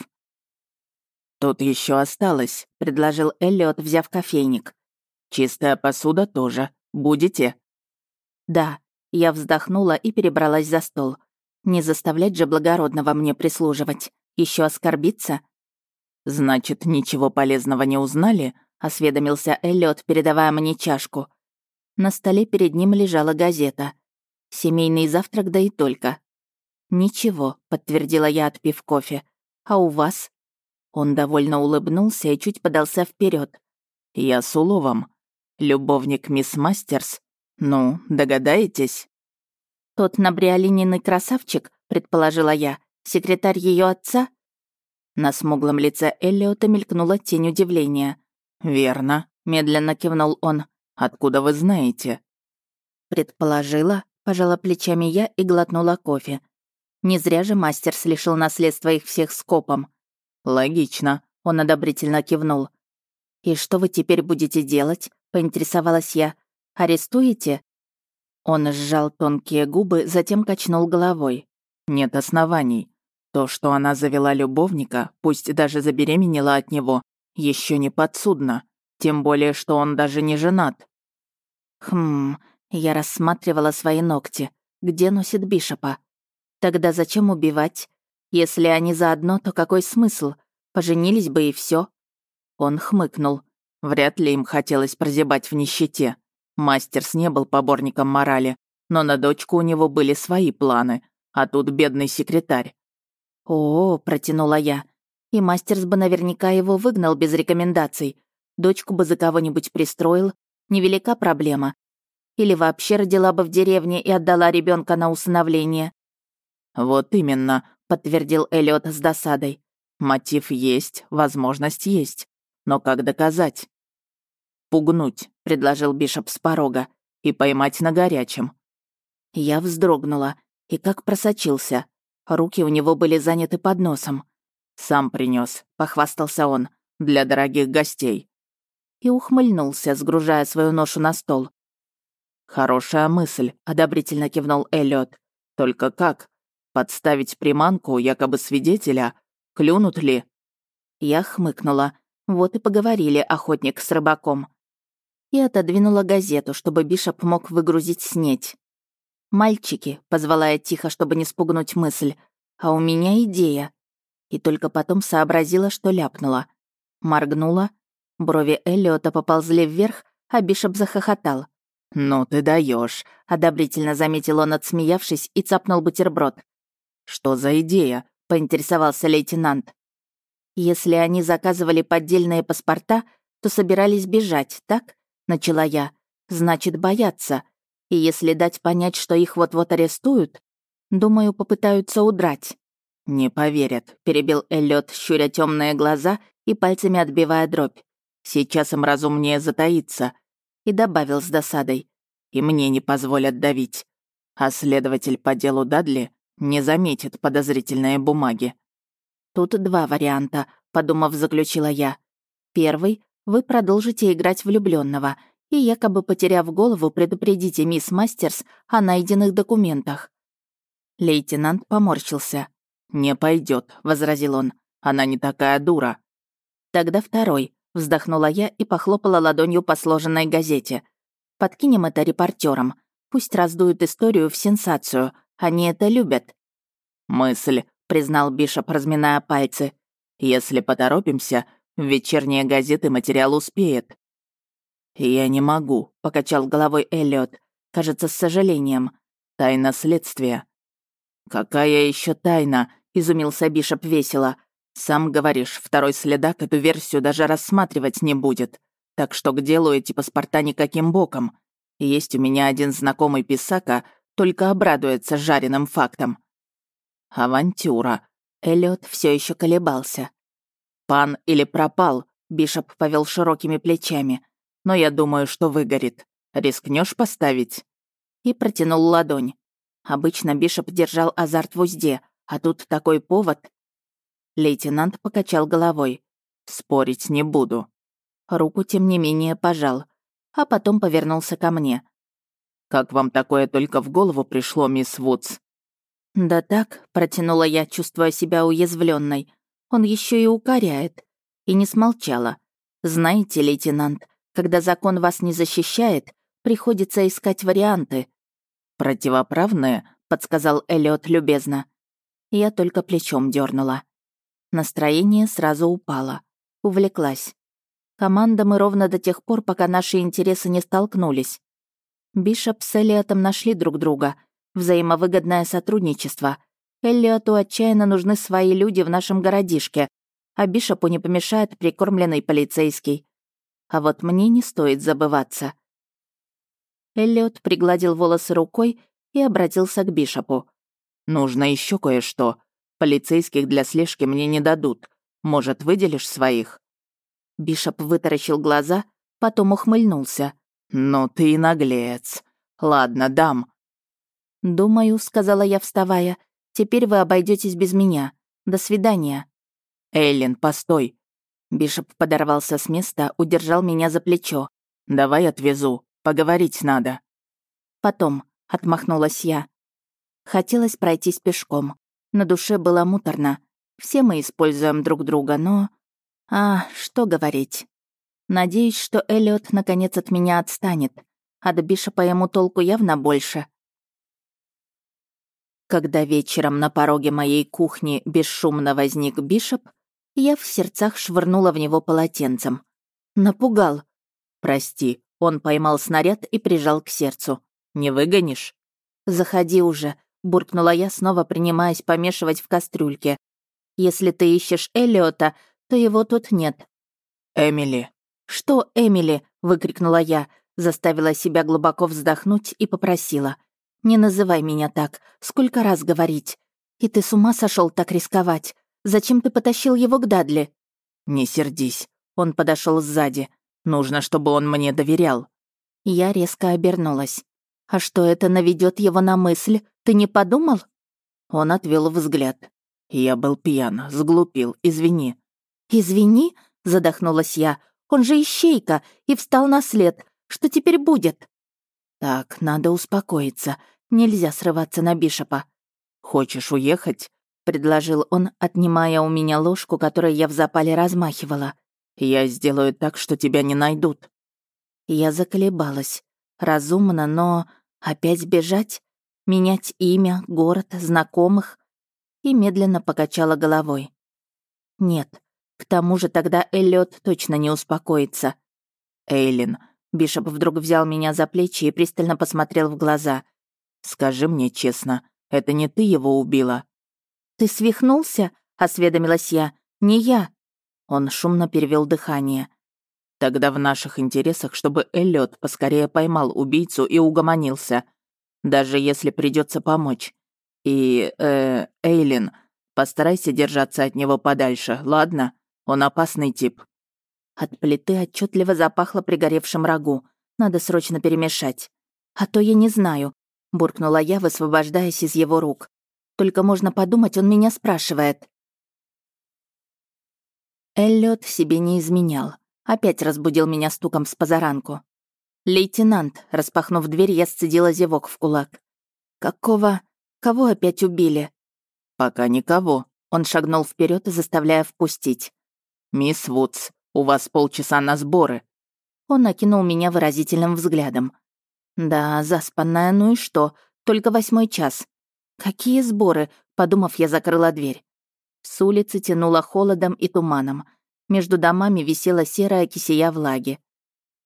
«Тут еще осталось», — предложил Эллиот, взяв кофейник. «Чистая посуда тоже. Будете?» «Да», — я вздохнула и перебралась за стол. «Не заставлять же благородного мне прислуживать. Еще оскорбиться?» «Значит, ничего полезного не узнали?» — осведомился Эллиот, передавая мне чашку. На столе перед ним лежала газета. Семейный завтрак, да и только. «Ничего», — подтвердила я, отпив кофе. «А у вас?» Он довольно улыбнулся и чуть подался вперед. «Я с уловом. Любовник мисс Мастерс. Ну, догадаетесь?» «Тот набриолиненный красавчик», — предположила я. «Секретарь ее отца?» На смуглом лице Эллиота мелькнула тень удивления. «Верно», — медленно кивнул он. «Откуда вы знаете?» «Предположила», — пожала плечами я и глотнула кофе. Не зря же мастер слишил наследство их всех скопом. «Логично», — он одобрительно кивнул. «И что вы теперь будете делать?» — поинтересовалась я. «Арестуете?» Он сжал тонкие губы, затем качнул головой. «Нет оснований. То, что она завела любовника, пусть даже забеременела от него, еще не подсудно. Тем более, что он даже не женат». «Хм...» Я рассматривала свои ногти. Где носит Бишопа? Тогда зачем убивать? Если они заодно, то какой смысл? Поженились бы и все. Он хмыкнул. Вряд ли им хотелось прозябать в нищете. Мастерс не был поборником морали, но на дочку у него были свои планы, а тут бедный секретарь. «О, протянула я. И Мастерс бы наверняка его выгнал без рекомендаций. Дочку бы за кого-нибудь пристроил. Невелика проблема. Или вообще родила бы в деревне и отдала ребенка на усыновление. «Вот именно», подтвердил Эллиот с досадой. Мотив есть, возможность есть. Но как доказать? «Пугнуть», — предложил Бишоп с порога, «и поймать на горячем». Я вздрогнула. И как просочился. Руки у него были заняты под носом. «Сам принес, похвастался он, — «для дорогих гостей». И ухмыльнулся, сгружая свою ношу на стол. «Хорошая мысль», — одобрительно кивнул Эллиот. «Только как? Подставить приманку, якобы свидетеля? Клюнут ли?» Я хмыкнула. Вот и поговорили охотник с рыбаком. И отодвинула газету, чтобы Бишоп мог выгрузить снеть. «Мальчики», — позвала я тихо, чтобы не спугнуть мысль, «а у меня идея». И только потом сообразила, что ляпнула. Моргнула. Брови Эллиота поползли вверх, а Бишоп захохотал. «Ну ты даешь, одобрительно заметил он, отсмеявшись, и цапнул бутерброд. «Что за идея?» — поинтересовался лейтенант. «Если они заказывали поддельные паспорта, то собирались бежать, так?» — начала я. «Значит, боятся. И если дать понять, что их вот-вот арестуют, думаю, попытаются удрать». «Не поверят», — перебил Эллиот, щуря темные глаза и пальцами отбивая дробь. «Сейчас им разумнее затаиться». И добавил с досадой. «И мне не позволят давить. А следователь по делу Дадли не заметит подозрительные бумаги. Тут два варианта, подумав, заключила я. Первый — вы продолжите играть влюбленного и, якобы потеряв голову, предупредите мисс Мастерс о найденных документах. Лейтенант поморщился. «Не пойдет, возразил он. «Она не такая дура». «Тогда второй», — вздохнула я и похлопала ладонью по сложенной газете. «Подкинем это репортерам. Пусть раздуют историю в сенсацию, они это любят». «Мысль», — признал Бишоп, разминая пальцы. «Если поторопимся, в вечерние газеты материал успеет». «Я не могу», — покачал головой Эллиот, кажется, с сожалением. «Тайна следствия». «Какая еще тайна?» — изумился Бишоп весело. «Сам говоришь, второй следак эту версию даже рассматривать не будет. Так что к делу эти паспорта никаким боком. Есть у меня один знакомый писака, только обрадуется жареным фактом. Авантюра. Эллиот все еще колебался. «Пан или пропал», Бишоп повел широкими плечами. «Но я думаю, что выгорит. Рискнешь поставить?» И протянул ладонь. Обычно Бишоп держал азарт в узде, а тут такой повод. Лейтенант покачал головой. «Спорить не буду». Руку, тем не менее, пожал, а потом повернулся ко мне. «Как вам такое только в голову пришло, мисс Вудс?» «Да так», — протянула я, чувствуя себя уязвленной. «Он еще и укоряет». И не смолчала. «Знаете, лейтенант, когда закон вас не защищает, приходится искать варианты». «Противоправные», — подсказал Эллиот любезно. Я только плечом дернула. Настроение сразу упало. Увлеклась. Команда мы ровно до тех пор, пока наши интересы не столкнулись. Бишоп с Эллиотом нашли друг друга. Взаимовыгодное сотрудничество. Эллиоту отчаянно нужны свои люди в нашем городишке, а Бишопу не помешает прикормленный полицейский. А вот мне не стоит забываться. Эллиот пригладил волосы рукой и обратился к Бишопу. «Нужно еще кое-что. Полицейских для слежки мне не дадут. Может, выделишь своих?» Бишоп вытаращил глаза, потом ухмыльнулся. «Ну ты и наглец. Ладно, дам». «Думаю», — сказала я, вставая, — «теперь вы обойдетесь без меня. До свидания». «Эйлин, постой». Бишоп подорвался с места, удержал меня за плечо. «Давай отвезу. Поговорить надо». «Потом», — отмахнулась я. Хотелось пройтись пешком. На душе было муторно. Все мы используем друг друга, но... А, что говорить. Надеюсь, что Эллиот наконец от меня отстанет. От Бишопа ему толку явно больше. Когда вечером на пороге моей кухни бесшумно возник Бишоп, я в сердцах швырнула в него полотенцем. Напугал. «Прости», он поймал снаряд и прижал к сердцу. «Не выгонишь?» «Заходи уже», — буркнула я, снова принимаясь помешивать в кастрюльке. «Если ты ищешь Эллиота, то его тут нет». «Эмили». «Что, Эмили?» — выкрикнула я, заставила себя глубоко вздохнуть и попросила. «Не называй меня так. Сколько раз говорить? И ты с ума сошел так рисковать? Зачем ты потащил его к Дадли?» «Не сердись». Он подошел сзади. «Нужно, чтобы он мне доверял». Я резко обернулась. «А что это наведет его на мысль? Ты не подумал?» Он отвел взгляд. «Я был пьян, сглупил, извини». «Извини?» — задохнулась я. «Он же ищейка и встал на след. Что теперь будет?» «Так, надо успокоиться. Нельзя срываться на Бишопа». «Хочешь уехать?» — предложил он, отнимая у меня ложку, которой я в запале размахивала. «Я сделаю так, что тебя не найдут». Я заколебалась. Разумно, но опять бежать? Менять имя, город, знакомых? И медленно покачала головой. Нет, к тому же тогда Эллиот точно не успокоится. Эйлин, Бишоп вдруг взял меня за плечи и пристально посмотрел в глаза. «Скажи мне честно, это не ты его убила?» «Ты свихнулся?» — осведомилась я. «Не я». Он шумно перевел дыхание. «Тогда в наших интересах, чтобы Эллиот поскорее поймал убийцу и угомонился. Даже если придется помочь. И, э, Эйлин, постарайся держаться от него подальше, ладно?» Он опасный тип». От плиты отчетливо запахло пригоревшим рагу. Надо срочно перемешать. «А то я не знаю», — буркнула я, высвобождаясь из его рук. «Только можно подумать, он меня спрашивает». Эллиот себе не изменял. Опять разбудил меня стуком с позаранку. «Лейтенант», — распахнув дверь, я сцедила зевок в кулак. «Какого? Кого опять убили?» «Пока никого», — он шагнул вперед, заставляя впустить. «Мисс Вудс, у вас полчаса на сборы». Он окинул меня выразительным взглядом. «Да, заспанная, ну и что? Только восьмой час. Какие сборы?» Подумав, я закрыла дверь. С улицы тянуло холодом и туманом. Между домами висела серая кисея влаги.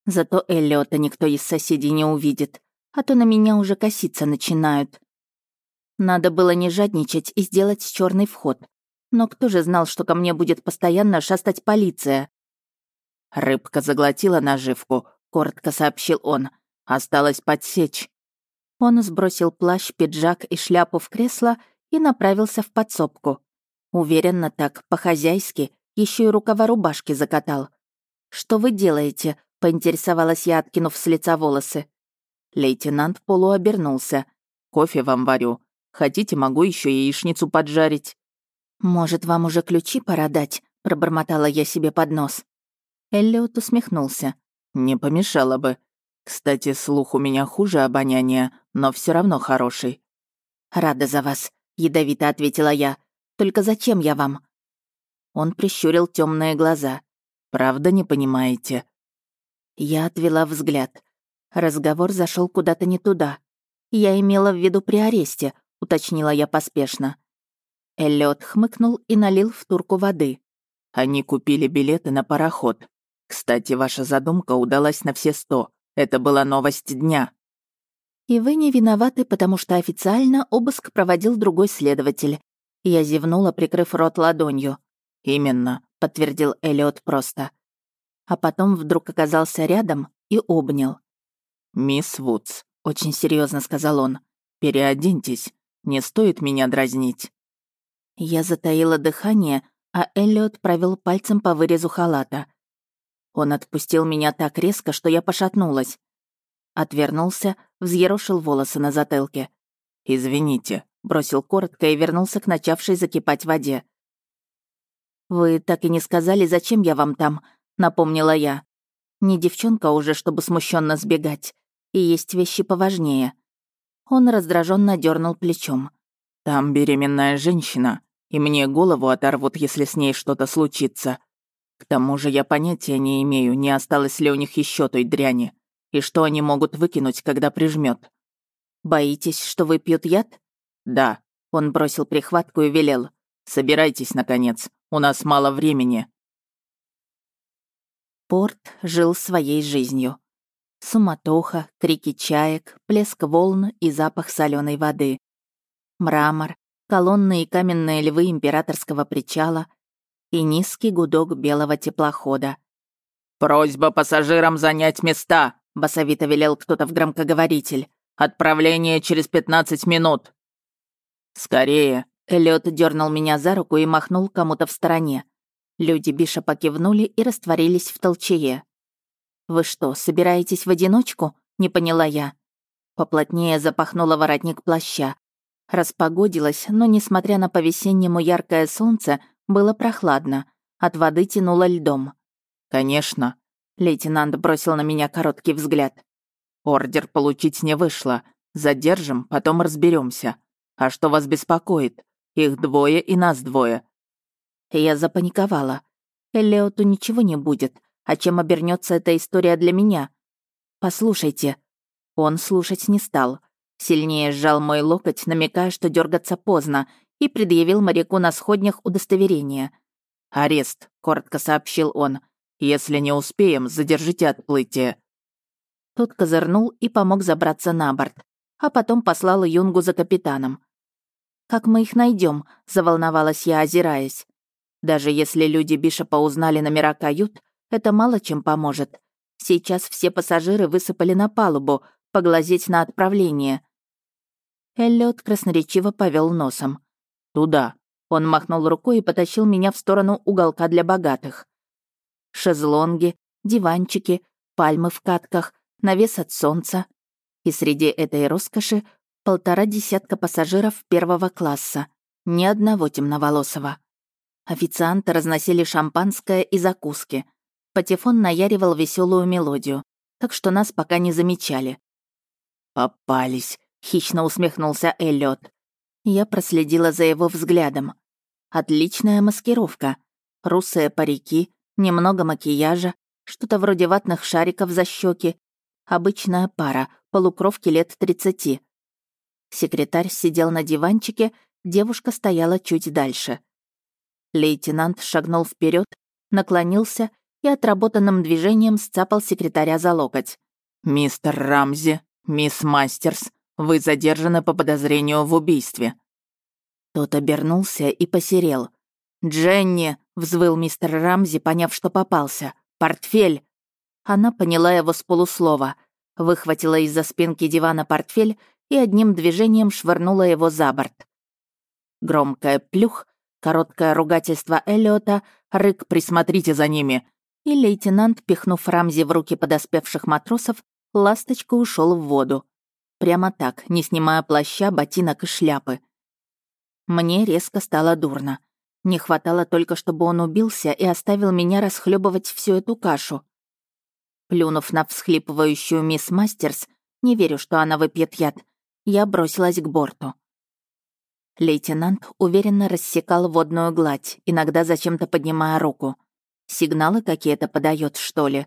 Зато Эллиота никто из соседей не увидит, а то на меня уже коситься начинают. Надо было не жадничать и сделать черный вход. Но кто же знал, что ко мне будет постоянно шастать полиция? «Рыбка заглотила наживку», — коротко сообщил он. «Осталось подсечь». Он сбросил плащ, пиджак и шляпу в кресло и направился в подсобку. Уверенно так, по-хозяйски, еще и рукава рубашки закатал. «Что вы делаете?» — поинтересовалась я, откинув с лица волосы. Лейтенант полуобернулся. «Кофе вам варю. Хотите, могу еще яичницу поджарить». «Может, вам уже ключи пора дать?» — пробормотала я себе под нос. Эллиот усмехнулся. «Не помешало бы. Кстати, слух у меня хуже обоняния, но все равно хороший». «Рада за вас», — ядовито ответила я. «Только зачем я вам?» Он прищурил темные глаза. «Правда не понимаете?» Я отвела взгляд. Разговор зашел куда-то не туда. Я имела в виду при аресте, уточнила я поспешно. Эллиот хмыкнул и налил в турку воды. Они купили билеты на пароход. Кстати, ваша задумка удалась на все сто. Это была новость дня. И вы не виноваты, потому что официально обыск проводил другой следователь. Я зевнула, прикрыв рот ладонью. «Именно», — подтвердил Эллиот просто. А потом вдруг оказался рядом и обнял. «Мисс Вудс», — очень серьезно сказал он, — «переоденьтесь. Не стоит меня дразнить». Я затаила дыхание, а Эллиот провел пальцем по вырезу халата. Он отпустил меня так резко, что я пошатнулась. Отвернулся, взъерошил волосы на затылке. «Извините», — бросил коротко и вернулся к начавшей закипать воде. «Вы так и не сказали, зачем я вам там», — напомнила я. «Не девчонка уже, чтобы смущенно сбегать. И есть вещи поважнее». Он раздраженно дернул плечом. «Там беременная женщина, и мне голову оторвут, если с ней что-то случится. К тому же я понятия не имею, не осталось ли у них еще той дряни, и что они могут выкинуть, когда прижмет. «Боитесь, что выпьют яд?» «Да», — он бросил прихватку и велел. «Собирайтесь, наконец, у нас мало времени». Порт жил своей жизнью. Суматоха, крики чаек, плеск волн и запах соленой воды. Мрамор, колонны и каменные львы императорского причала и низкий гудок белого теплохода. «Просьба пассажирам занять места!» — басовито велел кто-то в громкоговоритель. «Отправление через пятнадцать минут!» «Скорее!» — Эллиот дернул меня за руку и махнул кому-то в стороне. Люди Биша покивнули и растворились в толчее. «Вы что, собираетесь в одиночку?» — не поняла я. Поплотнее запахнула воротник плаща. Распогодилось, но, несмотря на по-весеннему яркое солнце, было прохладно. От воды тянуло льдом. «Конечно», — лейтенант бросил на меня короткий взгляд. «Ордер получить не вышло. Задержим, потом разберемся. А что вас беспокоит? Их двое и нас двое. Я запаниковала. Элеоту ничего не будет, а чем обернется эта история для меня? Послушайте. Он слушать не стал. Сильнее сжал мой локоть, намекая, что дергаться поздно, и предъявил моряку на сходнях удостоверение. «Арест», — коротко сообщил он. «Если не успеем, задержите отплытие». Тот козырнул и помог забраться на борт, а потом послал Юнгу за капитаном. «Как мы их найдем? заволновалась я, озираясь. Даже если люди Бишопа узнали номера кают, это мало чем поможет. Сейчас все пассажиры высыпали на палубу, поглазеть на отправление. Эллиот красноречиво повел носом. «Туда». Он махнул рукой и потащил меня в сторону уголка для богатых. Шезлонги, диванчики, пальмы в катках, навес от солнца. И среди этой роскоши полтора десятка пассажиров первого класса. Ни одного темноволосого. Официанты разносили шампанское и закуски. Патефон наяривал веселую мелодию, так что нас пока не замечали. «Попались», — хищно усмехнулся Эллиот. Я проследила за его взглядом. Отличная маскировка. Русые парики, немного макияжа, что-то вроде ватных шариков за щеки. Обычная пара, полукровки лет тридцати. Секретарь сидел на диванчике, девушка стояла чуть дальше. Лейтенант шагнул вперед, наклонился и отработанным движением сцапал секретаря за локоть. «Мистер Рамзи, мисс Мастерс, вы задержаны по подозрению в убийстве». Тот обернулся и посерел. «Дженни!» — взвыл мистер Рамзи, поняв, что попался. «Портфель!» Она поняла его с полуслова, выхватила из-за спинки дивана портфель и одним движением швырнула его за борт. Громкое плюх Короткое ругательство Эллиота, рык «присмотрите за ними», И лейтенант, пихнув Рамзи в руки подоспевших матросов, ласточка ушел в воду. Прямо так, не снимая плаща, ботинок и шляпы. Мне резко стало дурно. Не хватало только, чтобы он убился и оставил меня расхлебывать всю эту кашу. Плюнув на всхлипывающую мисс Мастерс, не верю, что она выпьет яд, я бросилась к борту. Лейтенант уверенно рассекал водную гладь, иногда зачем-то поднимая руку. Сигналы какие-то подает, что ли?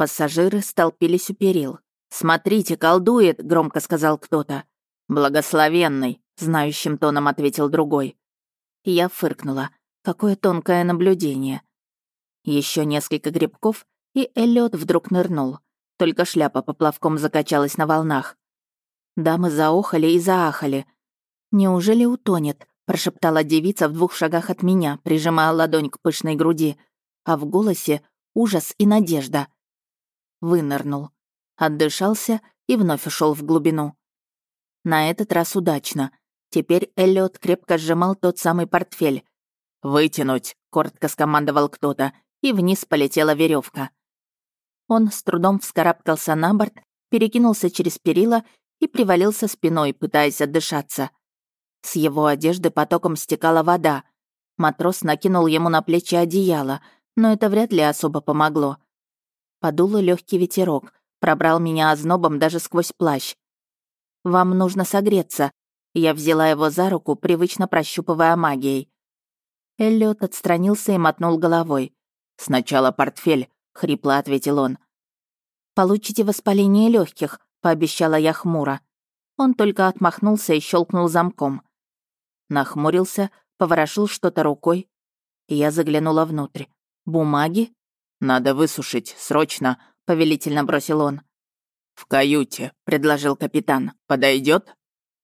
Пассажиры столпились у перил. «Смотрите, колдует!» — громко сказал кто-то. «Благословенный!» — знающим тоном ответил другой. Я фыркнула. Какое тонкое наблюдение. Еще несколько грибков, и Эллиот вдруг нырнул. Только шляпа поплавком закачалась на волнах. Дамы заохали и заахали. «Неужели утонет?» — прошептала девица в двух шагах от меня, прижимая ладонь к пышной груди, а в голосе ужас и надежда. Вынырнул, отдышался и вновь ушел в глубину. На этот раз удачно. Теперь Эллиот крепко сжимал тот самый портфель. «Вытянуть!» — коротко скомандовал кто-то, и вниз полетела веревка. Он с трудом вскарабкался на борт, перекинулся через перила и привалился спиной, пытаясь отдышаться. С его одежды потоком стекала вода. Матрос накинул ему на плечи одеяло, но это вряд ли особо помогло. Подуло легкий ветерок, пробрал меня ознобом даже сквозь плащ. «Вам нужно согреться». Я взяла его за руку, привычно прощупывая магией. Эллиот отстранился и мотнул головой. «Сначала портфель», — хрипло ответил он. «Получите воспаление легких, пообещала я хмуро. Он только отмахнулся и щелкнул замком. Нахмурился, поворошил что-то рукой. Я заглянула внутрь. «Бумаги?» «Надо высушить, срочно», — повелительно бросил он. «В каюте», — предложил капитан. Подойдет?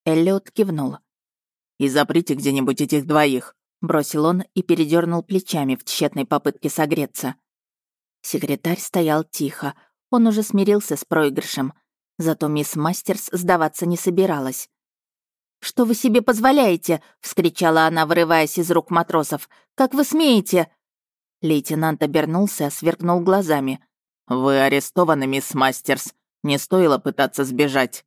Эллиот кивнул. «И заприте где-нибудь этих двоих», — бросил он и передернул плечами в тщетной попытке согреться. Секретарь стоял тихо. Он уже смирился с проигрышем. Зато мисс Мастерс сдаваться не собиралась. «Что вы себе позволяете?» — вскричала она, вырываясь из рук матросов. «Как вы смеете?» Лейтенант обернулся, сверкнул глазами. «Вы арестованы, мисс Мастерс. Не стоило пытаться сбежать».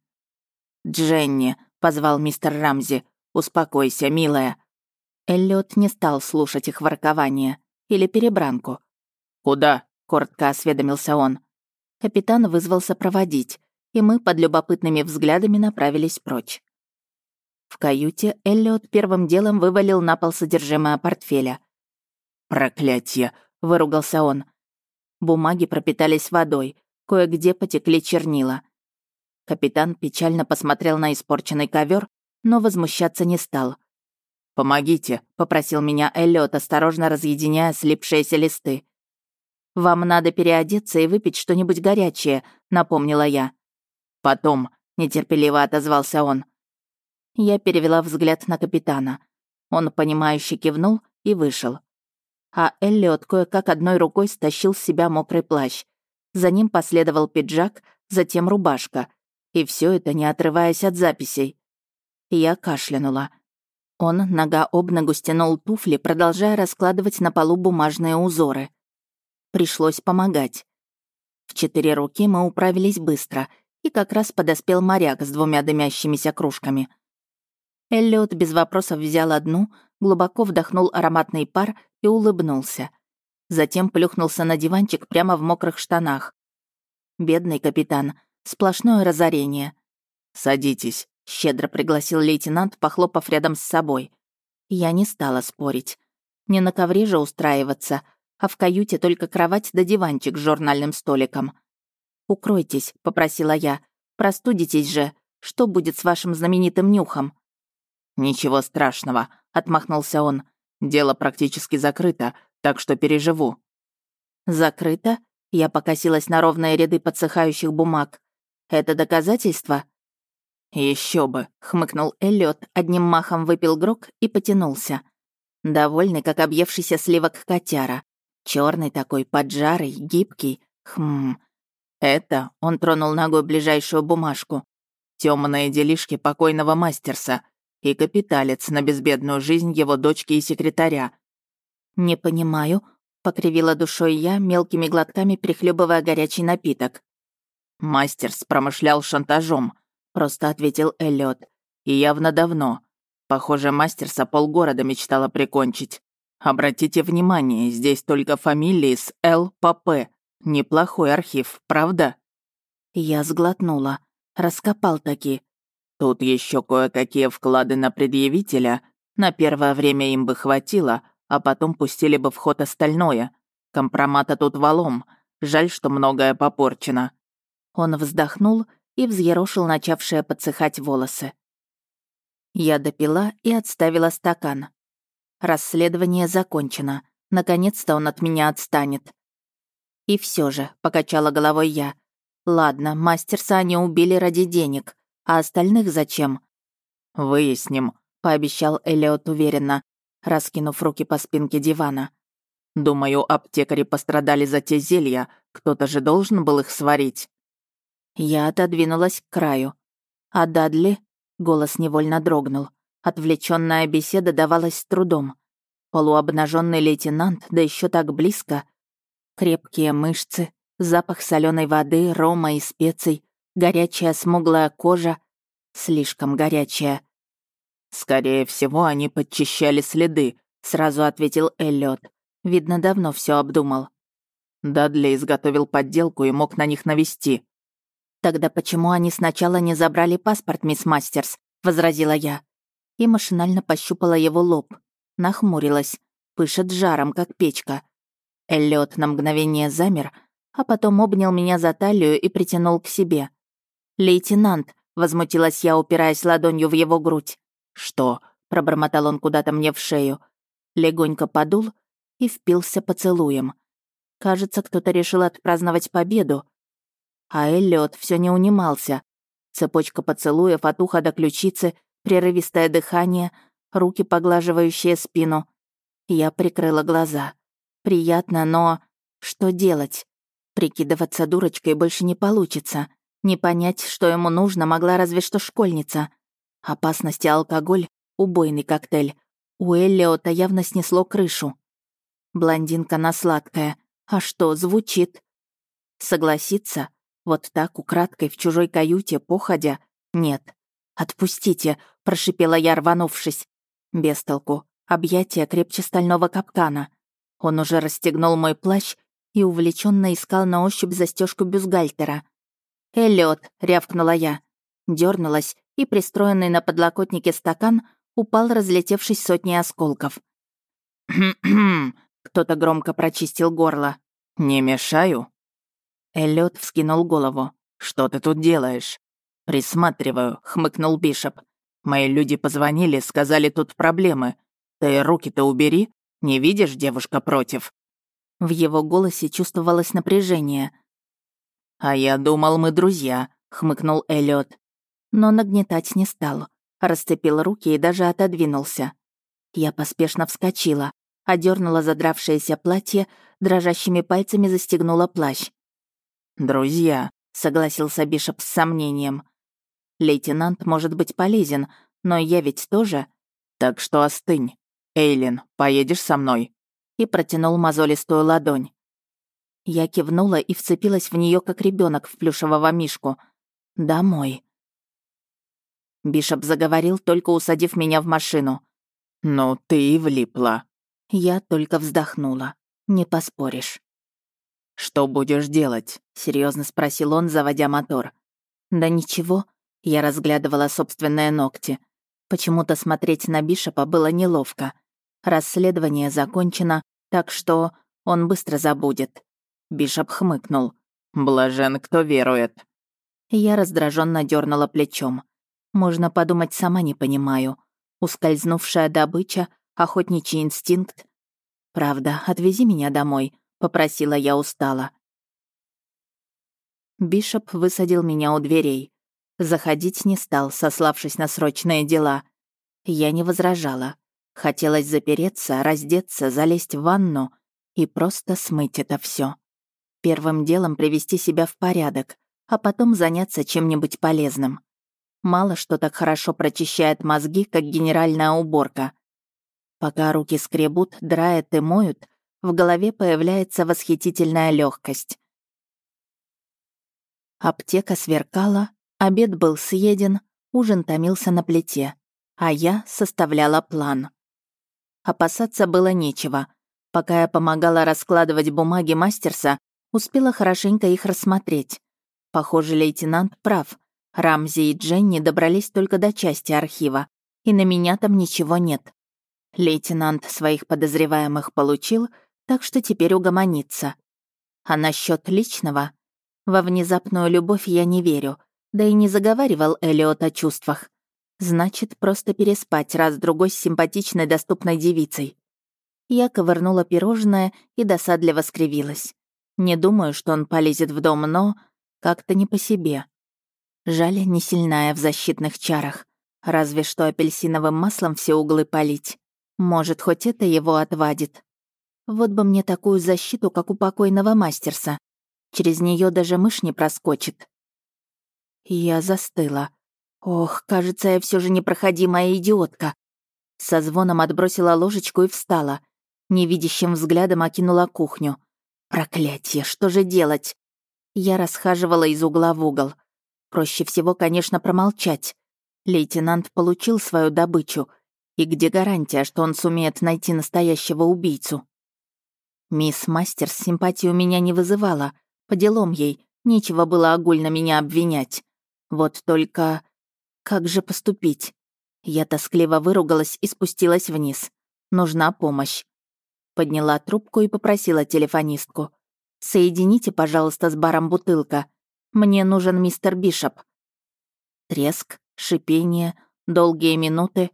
«Дженни», — позвал мистер Рамзи. «Успокойся, милая». Эллиот не стал слушать их воркование. Или перебранку. «Куда?» — коротко осведомился он. Капитан вызвался проводить и мы под любопытными взглядами направились прочь. В каюте Эллиот первым делом вывалил на пол содержимое портфеля. «Проклятье!» — выругался он. Бумаги пропитались водой, кое-где потекли чернила. Капитан печально посмотрел на испорченный ковер, но возмущаться не стал. «Помогите», — попросил меня Эллиот, осторожно разъединяя слипшиеся листы. «Вам надо переодеться и выпить что-нибудь горячее», — напомнила я. «Потом», — нетерпеливо отозвался он. Я перевела взгляд на капитана. Он, понимающе кивнул и вышел. А Эллиот кое-как одной рукой стащил с себя мокрый плащ. За ним последовал пиджак, затем рубашка. И все это не отрываясь от записей. Я кашлянула. Он нога об ногу стянул туфли, продолжая раскладывать на полу бумажные узоры. Пришлось помогать. В четыре руки мы управились быстро, и как раз подоспел моряк с двумя дымящимися кружками. Эллиот без вопросов взял одну, глубоко вдохнул ароматный пар и улыбнулся. Затем плюхнулся на диванчик прямо в мокрых штанах. Бедный капитан, сплошное разорение. «Садитесь», — щедро пригласил лейтенант, похлопав рядом с собой. Я не стала спорить. Не на ковре же устраиваться, а в каюте только кровать да диванчик с журнальным столиком. «Укройтесь», — попросила я. «Простудитесь же. Что будет с вашим знаменитым нюхом?» «Ничего страшного», — отмахнулся он. «Дело практически закрыто, так что переживу». «Закрыто?» — я покосилась на ровные ряды подсыхающих бумаг. «Это доказательство?» Еще бы», — хмыкнул Эллиот, одним махом выпил грок и потянулся. Довольный, как объевшийся сливок котяра. черный такой, поджарый, гибкий. Хм, «Это...» — он тронул ногой ближайшую бумажку. Темные делишки покойного мастерса и капиталец на безбедную жизнь его дочки и секретаря». «Не понимаю», — покривила душой я, мелкими глотками прихлебывая горячий напиток. «Мастерс промышлял шантажом», — просто ответил Эллиот. «И явно давно. Похоже, Мастерса полгорода мечтала прикончить. Обратите внимание, здесь только фамилии с Л по П. Неплохой архив, правда?» Я сглотнула. Раскопал таки. Тут еще кое-какие вклады на предъявителя. На первое время им бы хватило, а потом пустили бы в ход остальное. Компромата тут валом. Жаль, что многое попорчено. Он вздохнул и взъерошил начавшие подсыхать волосы. Я допила и отставила стакан. Расследование закончено. Наконец-то он от меня отстанет. И все же, покачала головой я. Ладно, мастерса они убили ради денег, а остальных зачем? Выясним, пообещал Элиот уверенно, раскинув руки по спинке дивана. Думаю, аптекари пострадали за те зелья, кто-то же должен был их сварить. Я отодвинулась к краю. А Дадли Голос невольно дрогнул. Отвлеченная беседа давалась с трудом. Полуобнаженный лейтенант, да еще так близко. Крепкие мышцы, запах соленой воды, рома и специй, горячая смуглая кожа. Слишком горячая. «Скорее всего, они подчищали следы», — сразу ответил Эллиот. Видно, давно все обдумал. Дадли изготовил подделку и мог на них навести. «Тогда почему они сначала не забрали паспорт, мисс Мастерс?» — возразила я. И машинально пощупала его лоб. Нахмурилась. Пышет жаром, как печка. Эллиот на мгновение замер, а потом обнял меня за талию и притянул к себе. «Лейтенант», — возмутилась я, упираясь ладонью в его грудь. «Что?» — пробормотал он куда-то мне в шею. Легонько подул и впился поцелуем. Кажется, кто-то решил отпраздновать победу, а Эллиот все не унимался. Цепочка поцелуев от уха до ключицы, прерывистое дыхание, руки, поглаживающие спину. Я прикрыла глаза. Приятно, но... Что делать? Прикидываться дурочкой больше не получится. Не понять, что ему нужно, могла разве что школьница. Опасность и алкоголь — убойный коктейль. У Эллиота явно снесло крышу. Блондинка на сладкое. А что, звучит? Согласиться? Вот так, украдкой, в чужой каюте, походя? Нет. «Отпустите!» — прошипела я, рванувшись. Без толку. Объятия крепче стального капкана. Он уже расстегнул мой плащ и увлеченно искал на ощупь застежку бюстгальтера. «Эллиот!» — рявкнула я. Дернулась, и пристроенный на подлокотнике стакан упал, разлетевшись сотней осколков. «Хм-хм!» — кто-то громко прочистил горло. «Не мешаю?» Эллиот вскинул голову. «Что ты тут делаешь?» «Присматриваю», — хмыкнул Бишоп. «Мои люди позвонили, сказали, тут проблемы. Ты руки-то убери. Не видишь, девушка против?» В его голосе чувствовалось напряжение. «А я думал, мы друзья», — хмыкнул Эллиот. Но нагнетать не стал. Расцепил руки и даже отодвинулся. Я поспешно вскочила, одернула задравшееся платье, дрожащими пальцами застегнула плащ. «Друзья», — согласился Бишоп с сомнением. «Лейтенант может быть полезен, но я ведь тоже...» «Так что остынь. Эйлин, поедешь со мной?» И протянул мозолистую ладонь. Я кивнула и вцепилась в нее как ребенок в плюшевого мишку. «Домой». Бишоп заговорил, только усадив меня в машину. «Ну, ты и влипла». Я только вздохнула. Не поспоришь. «Что будешь делать?» — серьезно спросил он, заводя мотор. «Да ничего». Я разглядывала собственные ногти. Почему-то смотреть на Бишопа было неловко. Расследование закончено, так что он быстро забудет. Бишоп хмыкнул. «Блажен, кто верует». Я раздраженно дернула плечом. Можно подумать, сама не понимаю. Ускользнувшая добыча, охотничий инстинкт. Правда, отвези меня домой. — попросила я устало. Бишоп высадил меня у дверей. Заходить не стал, сославшись на срочные дела. Я не возражала. Хотелось запереться, раздеться, залезть в ванну и просто смыть это все. Первым делом привести себя в порядок, а потом заняться чем-нибудь полезным. Мало что так хорошо прочищает мозги, как генеральная уборка. Пока руки скребут, драят и моют, в голове появляется восхитительная легкость. Аптека сверкала, обед был съеден, ужин томился на плите, а я составляла план. Опасаться было нечего. Пока я помогала раскладывать бумаги мастерса, успела хорошенько их рассмотреть. Похоже, лейтенант прав. Рамзи и Дженни добрались только до части архива, и на меня там ничего нет. Лейтенант своих подозреваемых получил, так что теперь угомонится. А насчет личного? Во внезапную любовь я не верю, да и не заговаривал Элиот о чувствах. Значит, просто переспать раз-другой с симпатичной доступной девицей. Я ковырнула пирожное и досадливо скривилась. Не думаю, что он полезет в дом, но как-то не по себе. Жаль, не сильная в защитных чарах. Разве что апельсиновым маслом все углы полить. Может, хоть это его отвадит. Вот бы мне такую защиту, как у покойного мастерса. Через нее даже мышь не проскочит. Я застыла. Ох, кажется, я все же непроходимая идиотка. Со звоном отбросила ложечку и встала. Невидящим взглядом окинула кухню. Проклятие, что же делать? Я расхаживала из угла в угол. Проще всего, конечно, промолчать. Лейтенант получил свою добычу. И где гарантия, что он сумеет найти настоящего убийцу? Мисс Мастерс симпатии у меня не вызывала. По делам ей. Нечего было огульно меня обвинять. Вот только... Как же поступить? Я тоскливо выругалась и спустилась вниз. Нужна помощь. Подняла трубку и попросила телефонистку. «Соедините, пожалуйста, с баром бутылка. Мне нужен мистер Бишоп». Треск, шипение, долгие минуты.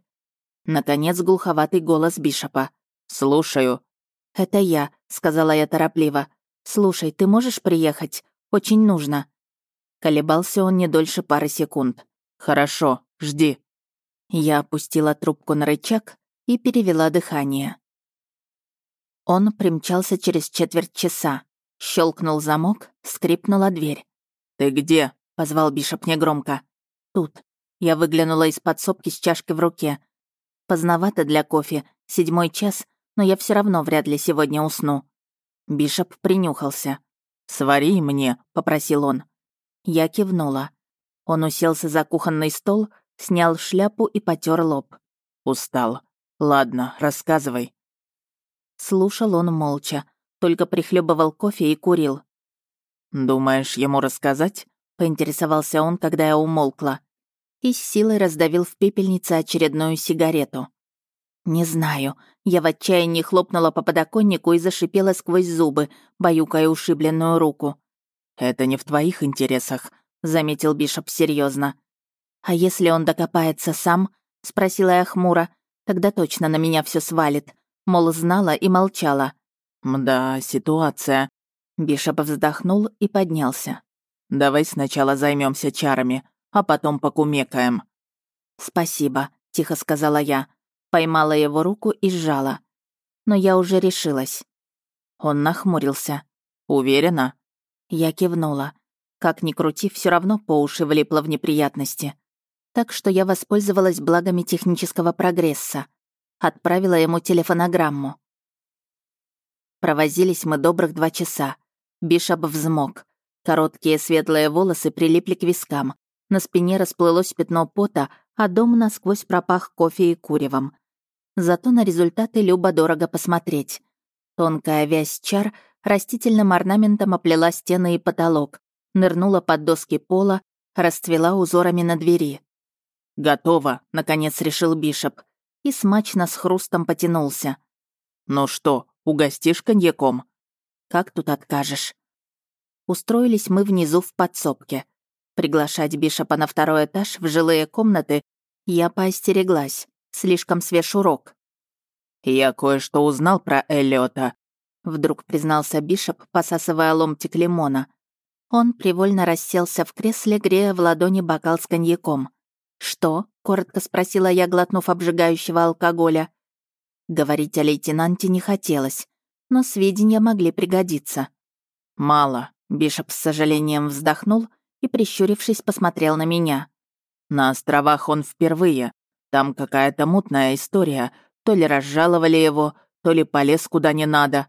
Наконец глуховатый голос Бишопа. «Слушаю». «Это я», — сказала я торопливо. «Слушай, ты можешь приехать? Очень нужно». Колебался он не дольше пары секунд. «Хорошо, жди». Я опустила трубку на рычаг и перевела дыхание. Он примчался через четверть часа. Щелкнул замок, скрипнула дверь. «Ты где?» — позвал Бишоп негромко. «Тут». Я выглянула из подсобки с чашкой в руке. Поздновато для кофе, седьмой час, но я все равно вряд ли сегодня усну. Бишоп принюхался. «Свари мне», — попросил он. Я кивнула. Он уселся за кухонный стол, снял шляпу и потер лоб. «Устал. Ладно, рассказывай». Слушал он молча, только прихлебывал кофе и курил. «Думаешь, ему рассказать?» — поинтересовался он, когда я умолкла. И с силой раздавил в пепельнице очередную сигарету. «Не знаю». Я в отчаянии хлопнула по подоконнику и зашипела сквозь зубы, баюкая ушибленную руку. «Это не в твоих интересах», — заметил Бишоп серьезно. «А если он докопается сам?» — спросила я хмуро. «Тогда точно на меня все свалит. Мол, знала и молчала». «Мда, ситуация». Бишоп вздохнул и поднялся. «Давай сначала займемся чарами, а потом покумекаем». «Спасибо», — тихо сказала я. Поймала его руку и сжала. Но я уже решилась. Он нахмурился. «Уверена?» Я кивнула. Как ни крути, все равно по уши влипла в неприятности. Так что я воспользовалась благами технического прогресса. Отправила ему телефонограмму. Провозились мы добрых два часа. Бишоп взмок. Короткие светлые волосы прилипли к вискам. На спине расплылось пятно пота, а дом насквозь пропах кофе и куревом. Зато на результаты любо-дорого посмотреть. Тонкая вязь чар растительным орнаментом оплела стены и потолок, нырнула под доски пола, расцвела узорами на двери. «Готово», — наконец решил Бишоп, и смачно с хрустом потянулся. «Ну что, угостишь коньяком?» «Как тут откажешь?» Устроились мы внизу в подсобке. Приглашать Бишопа на второй этаж в жилые комнаты я поостереглась. Слишком свеж урок. «Я кое-что узнал про Эллиота», Вдруг признался Бишоп, посасывая ломтик лимона. Он привольно расселся в кресле, грея в ладони бокал с коньяком. «Что?» — коротко спросила я, глотнув обжигающего алкоголя. Говорить о лейтенанте не хотелось, но сведения могли пригодиться. «Мало», — Бишоп с сожалением вздохнул и, прищурившись, посмотрел на меня. «На островах он впервые. Там какая-то мутная история. То ли разжаловали его, то ли полез куда не надо.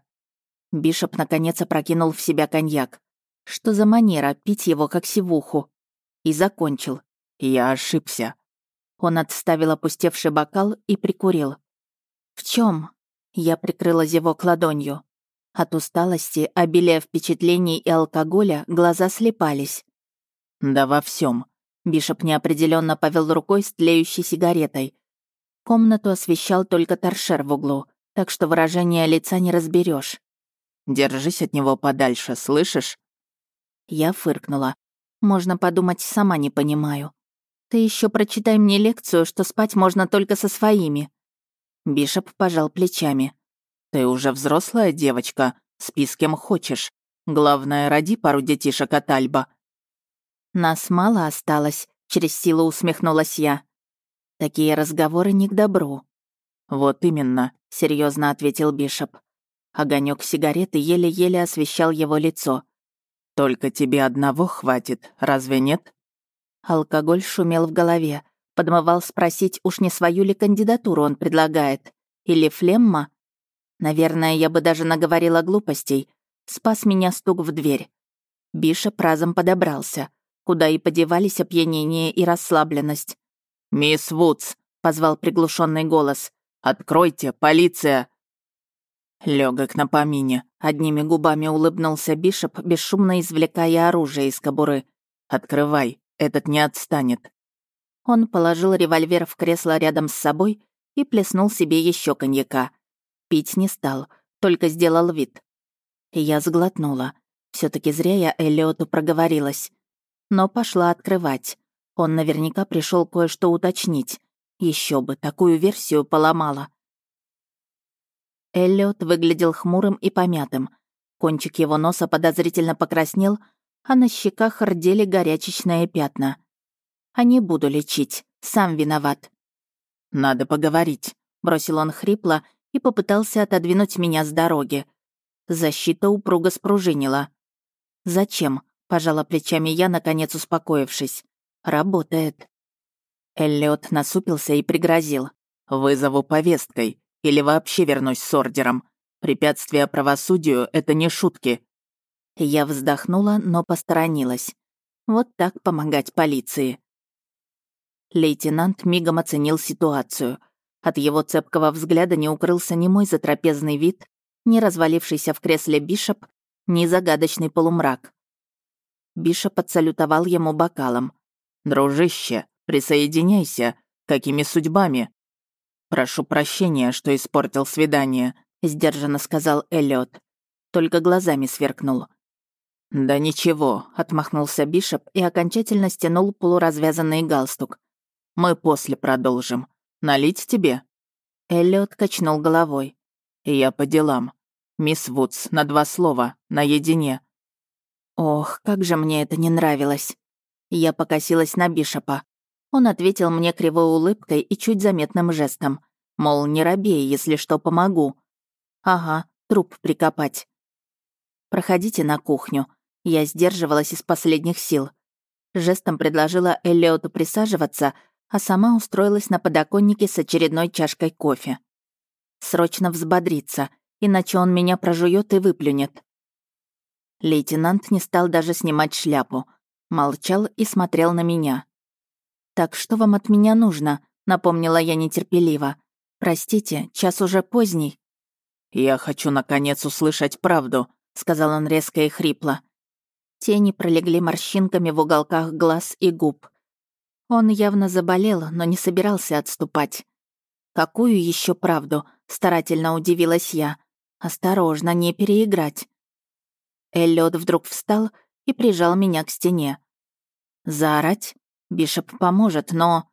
Бишоп наконец опрокинул в себя коньяк. Что за манера пить его как сивуху? И закончил. Я ошибся. Он отставил опустевший бокал и прикурил. «В чем? Я прикрыла зевок ладонью. От усталости, обилия впечатлений и алкоголя глаза слепались. «Да во всем. Бишоп неопределенно повел рукой с тлеющей сигаретой. Комнату освещал только торшер в углу, так что выражение лица не разберешь. «Держись от него подальше, слышишь?» Я фыркнула. Можно подумать, сама не понимаю. Ты еще прочитай мне лекцию, что спать можно только со своими. Бишоп пожал плечами. Ты уже взрослая девочка, спи с кем хочешь. Главное, роди пару детишек от Альба. Нас мало осталось, через силу усмехнулась я. Такие разговоры не к добру. Вот именно, серьезно ответил Бишоп. Огонек сигареты еле-еле освещал его лицо. Только тебе одного хватит, разве нет? Алкоголь шумел в голове. Подмывал спросить, уж не свою ли кандидатуру он предлагает. Или флемма? Наверное, я бы даже наговорила глупостей. Спас меня стук в дверь. Бишоп разом подобрался. Куда и подевались опьянение и расслабленность. «Мисс Вудс», — позвал приглушенный голос. «Откройте, полиция!» Легок на помине. Одними губами улыбнулся Бишоп, бесшумно извлекая оружие из кобуры. «Открывай, этот не отстанет». Он положил револьвер в кресло рядом с собой и плеснул себе еще коньяка. Пить не стал, только сделал вид. Я сглотнула. все таки зря я Эллиоту проговорилась. Но пошла открывать. Он наверняка пришел кое-что уточнить. Еще бы, такую версию поломала. Эллиот выглядел хмурым и помятым. Кончик его носа подозрительно покраснел, а на щеках рдели горячечные пятна. «А не буду лечить, сам виноват». «Надо поговорить», — бросил он хрипло и попытался отодвинуть меня с дороги. Защита упруго спружинила. «Зачем?» — пожала плечами я, наконец успокоившись. «Работает». Эллиот насупился и пригрозил. «Вызову повесткой. Или вообще вернусь с ордером. Препятствие правосудию — это не шутки». Я вздохнула, но посторонилась. Вот так помогать полиции. Лейтенант мигом оценил ситуацию. От его цепкого взгляда не укрылся ни мой затрапезный вид, ни развалившийся в кресле Бишоп, ни загадочный полумрак. Бишоп отсалютовал ему бокалом. «Дружище, присоединяйся. Какими судьбами?» «Прошу прощения, что испортил свидание», — сдержанно сказал Эллиот. Только глазами сверкнул. «Да ничего», — отмахнулся Бишоп и окончательно стянул полуразвязанный галстук. «Мы после продолжим. Налить тебе?» Эллиот качнул головой. «Я по делам. Мисс Вудс, на два слова, наедине». Ох, как же мне это не нравилось. Я покосилась на Бишопа. Он ответил мне кривой улыбкой и чуть заметным жестом. Мол, не робей, если что, помогу. Ага, труп прикопать. Проходите на кухню. Я сдерживалась из последних сил. Жестом предложила Эллиоту присаживаться, а сама устроилась на подоконнике с очередной чашкой кофе. Срочно взбодриться, иначе он меня прожует и выплюнет. Лейтенант не стал даже снимать шляпу. Молчал и смотрел на меня. «Так что вам от меня нужно?» — напомнила я нетерпеливо. «Простите, час уже поздний». «Я хочу, наконец, услышать правду», — сказал он резко и хрипло. Тени пролегли морщинками в уголках глаз и губ. Он явно заболел, но не собирался отступать. «Какую еще правду?» — старательно удивилась я. «Осторожно, не переиграть». Эллиот вдруг встал и прижал меня к стене. «Заорать? Бишоп поможет, но...»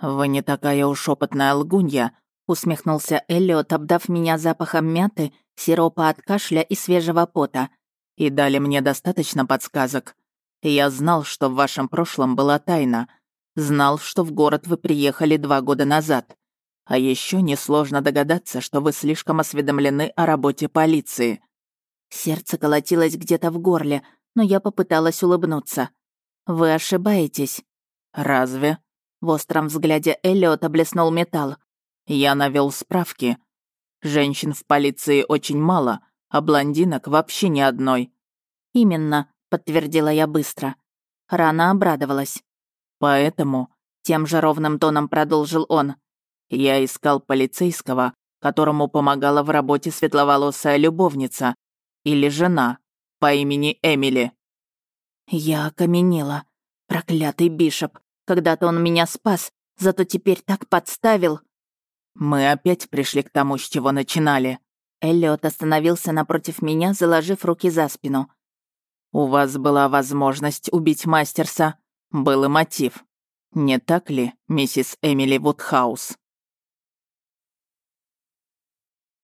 «Вы не такая уж опытная лгунья», — усмехнулся Эллиот, обдав меня запахом мяты, сиропа от кашля и свежего пота. «И дали мне достаточно подсказок. Я знал, что в вашем прошлом была тайна. Знал, что в город вы приехали два года назад. А еще несложно догадаться, что вы слишком осведомлены о работе полиции». Сердце колотилось где-то в горле, но я попыталась улыбнуться. «Вы ошибаетесь». «Разве?» В остром взгляде Эллиота блеснул металл. «Я навел справки. Женщин в полиции очень мало, а блондинок вообще ни одной». «Именно», — подтвердила я быстро. Рана обрадовалась. «Поэтому», — тем же ровным тоном продолжил он, «я искал полицейского, которому помогала в работе светловолосая любовница или жена по имени Эмили». Я окаменела. Проклятый Бишоп. Когда-то он меня спас, зато теперь так подставил. Мы опять пришли к тому, с чего начинали. Эллиот остановился напротив меня, заложив руки за спину. У вас была возможность убить Мастерса. Был и мотив. Не так ли, миссис Эмили Вудхаус?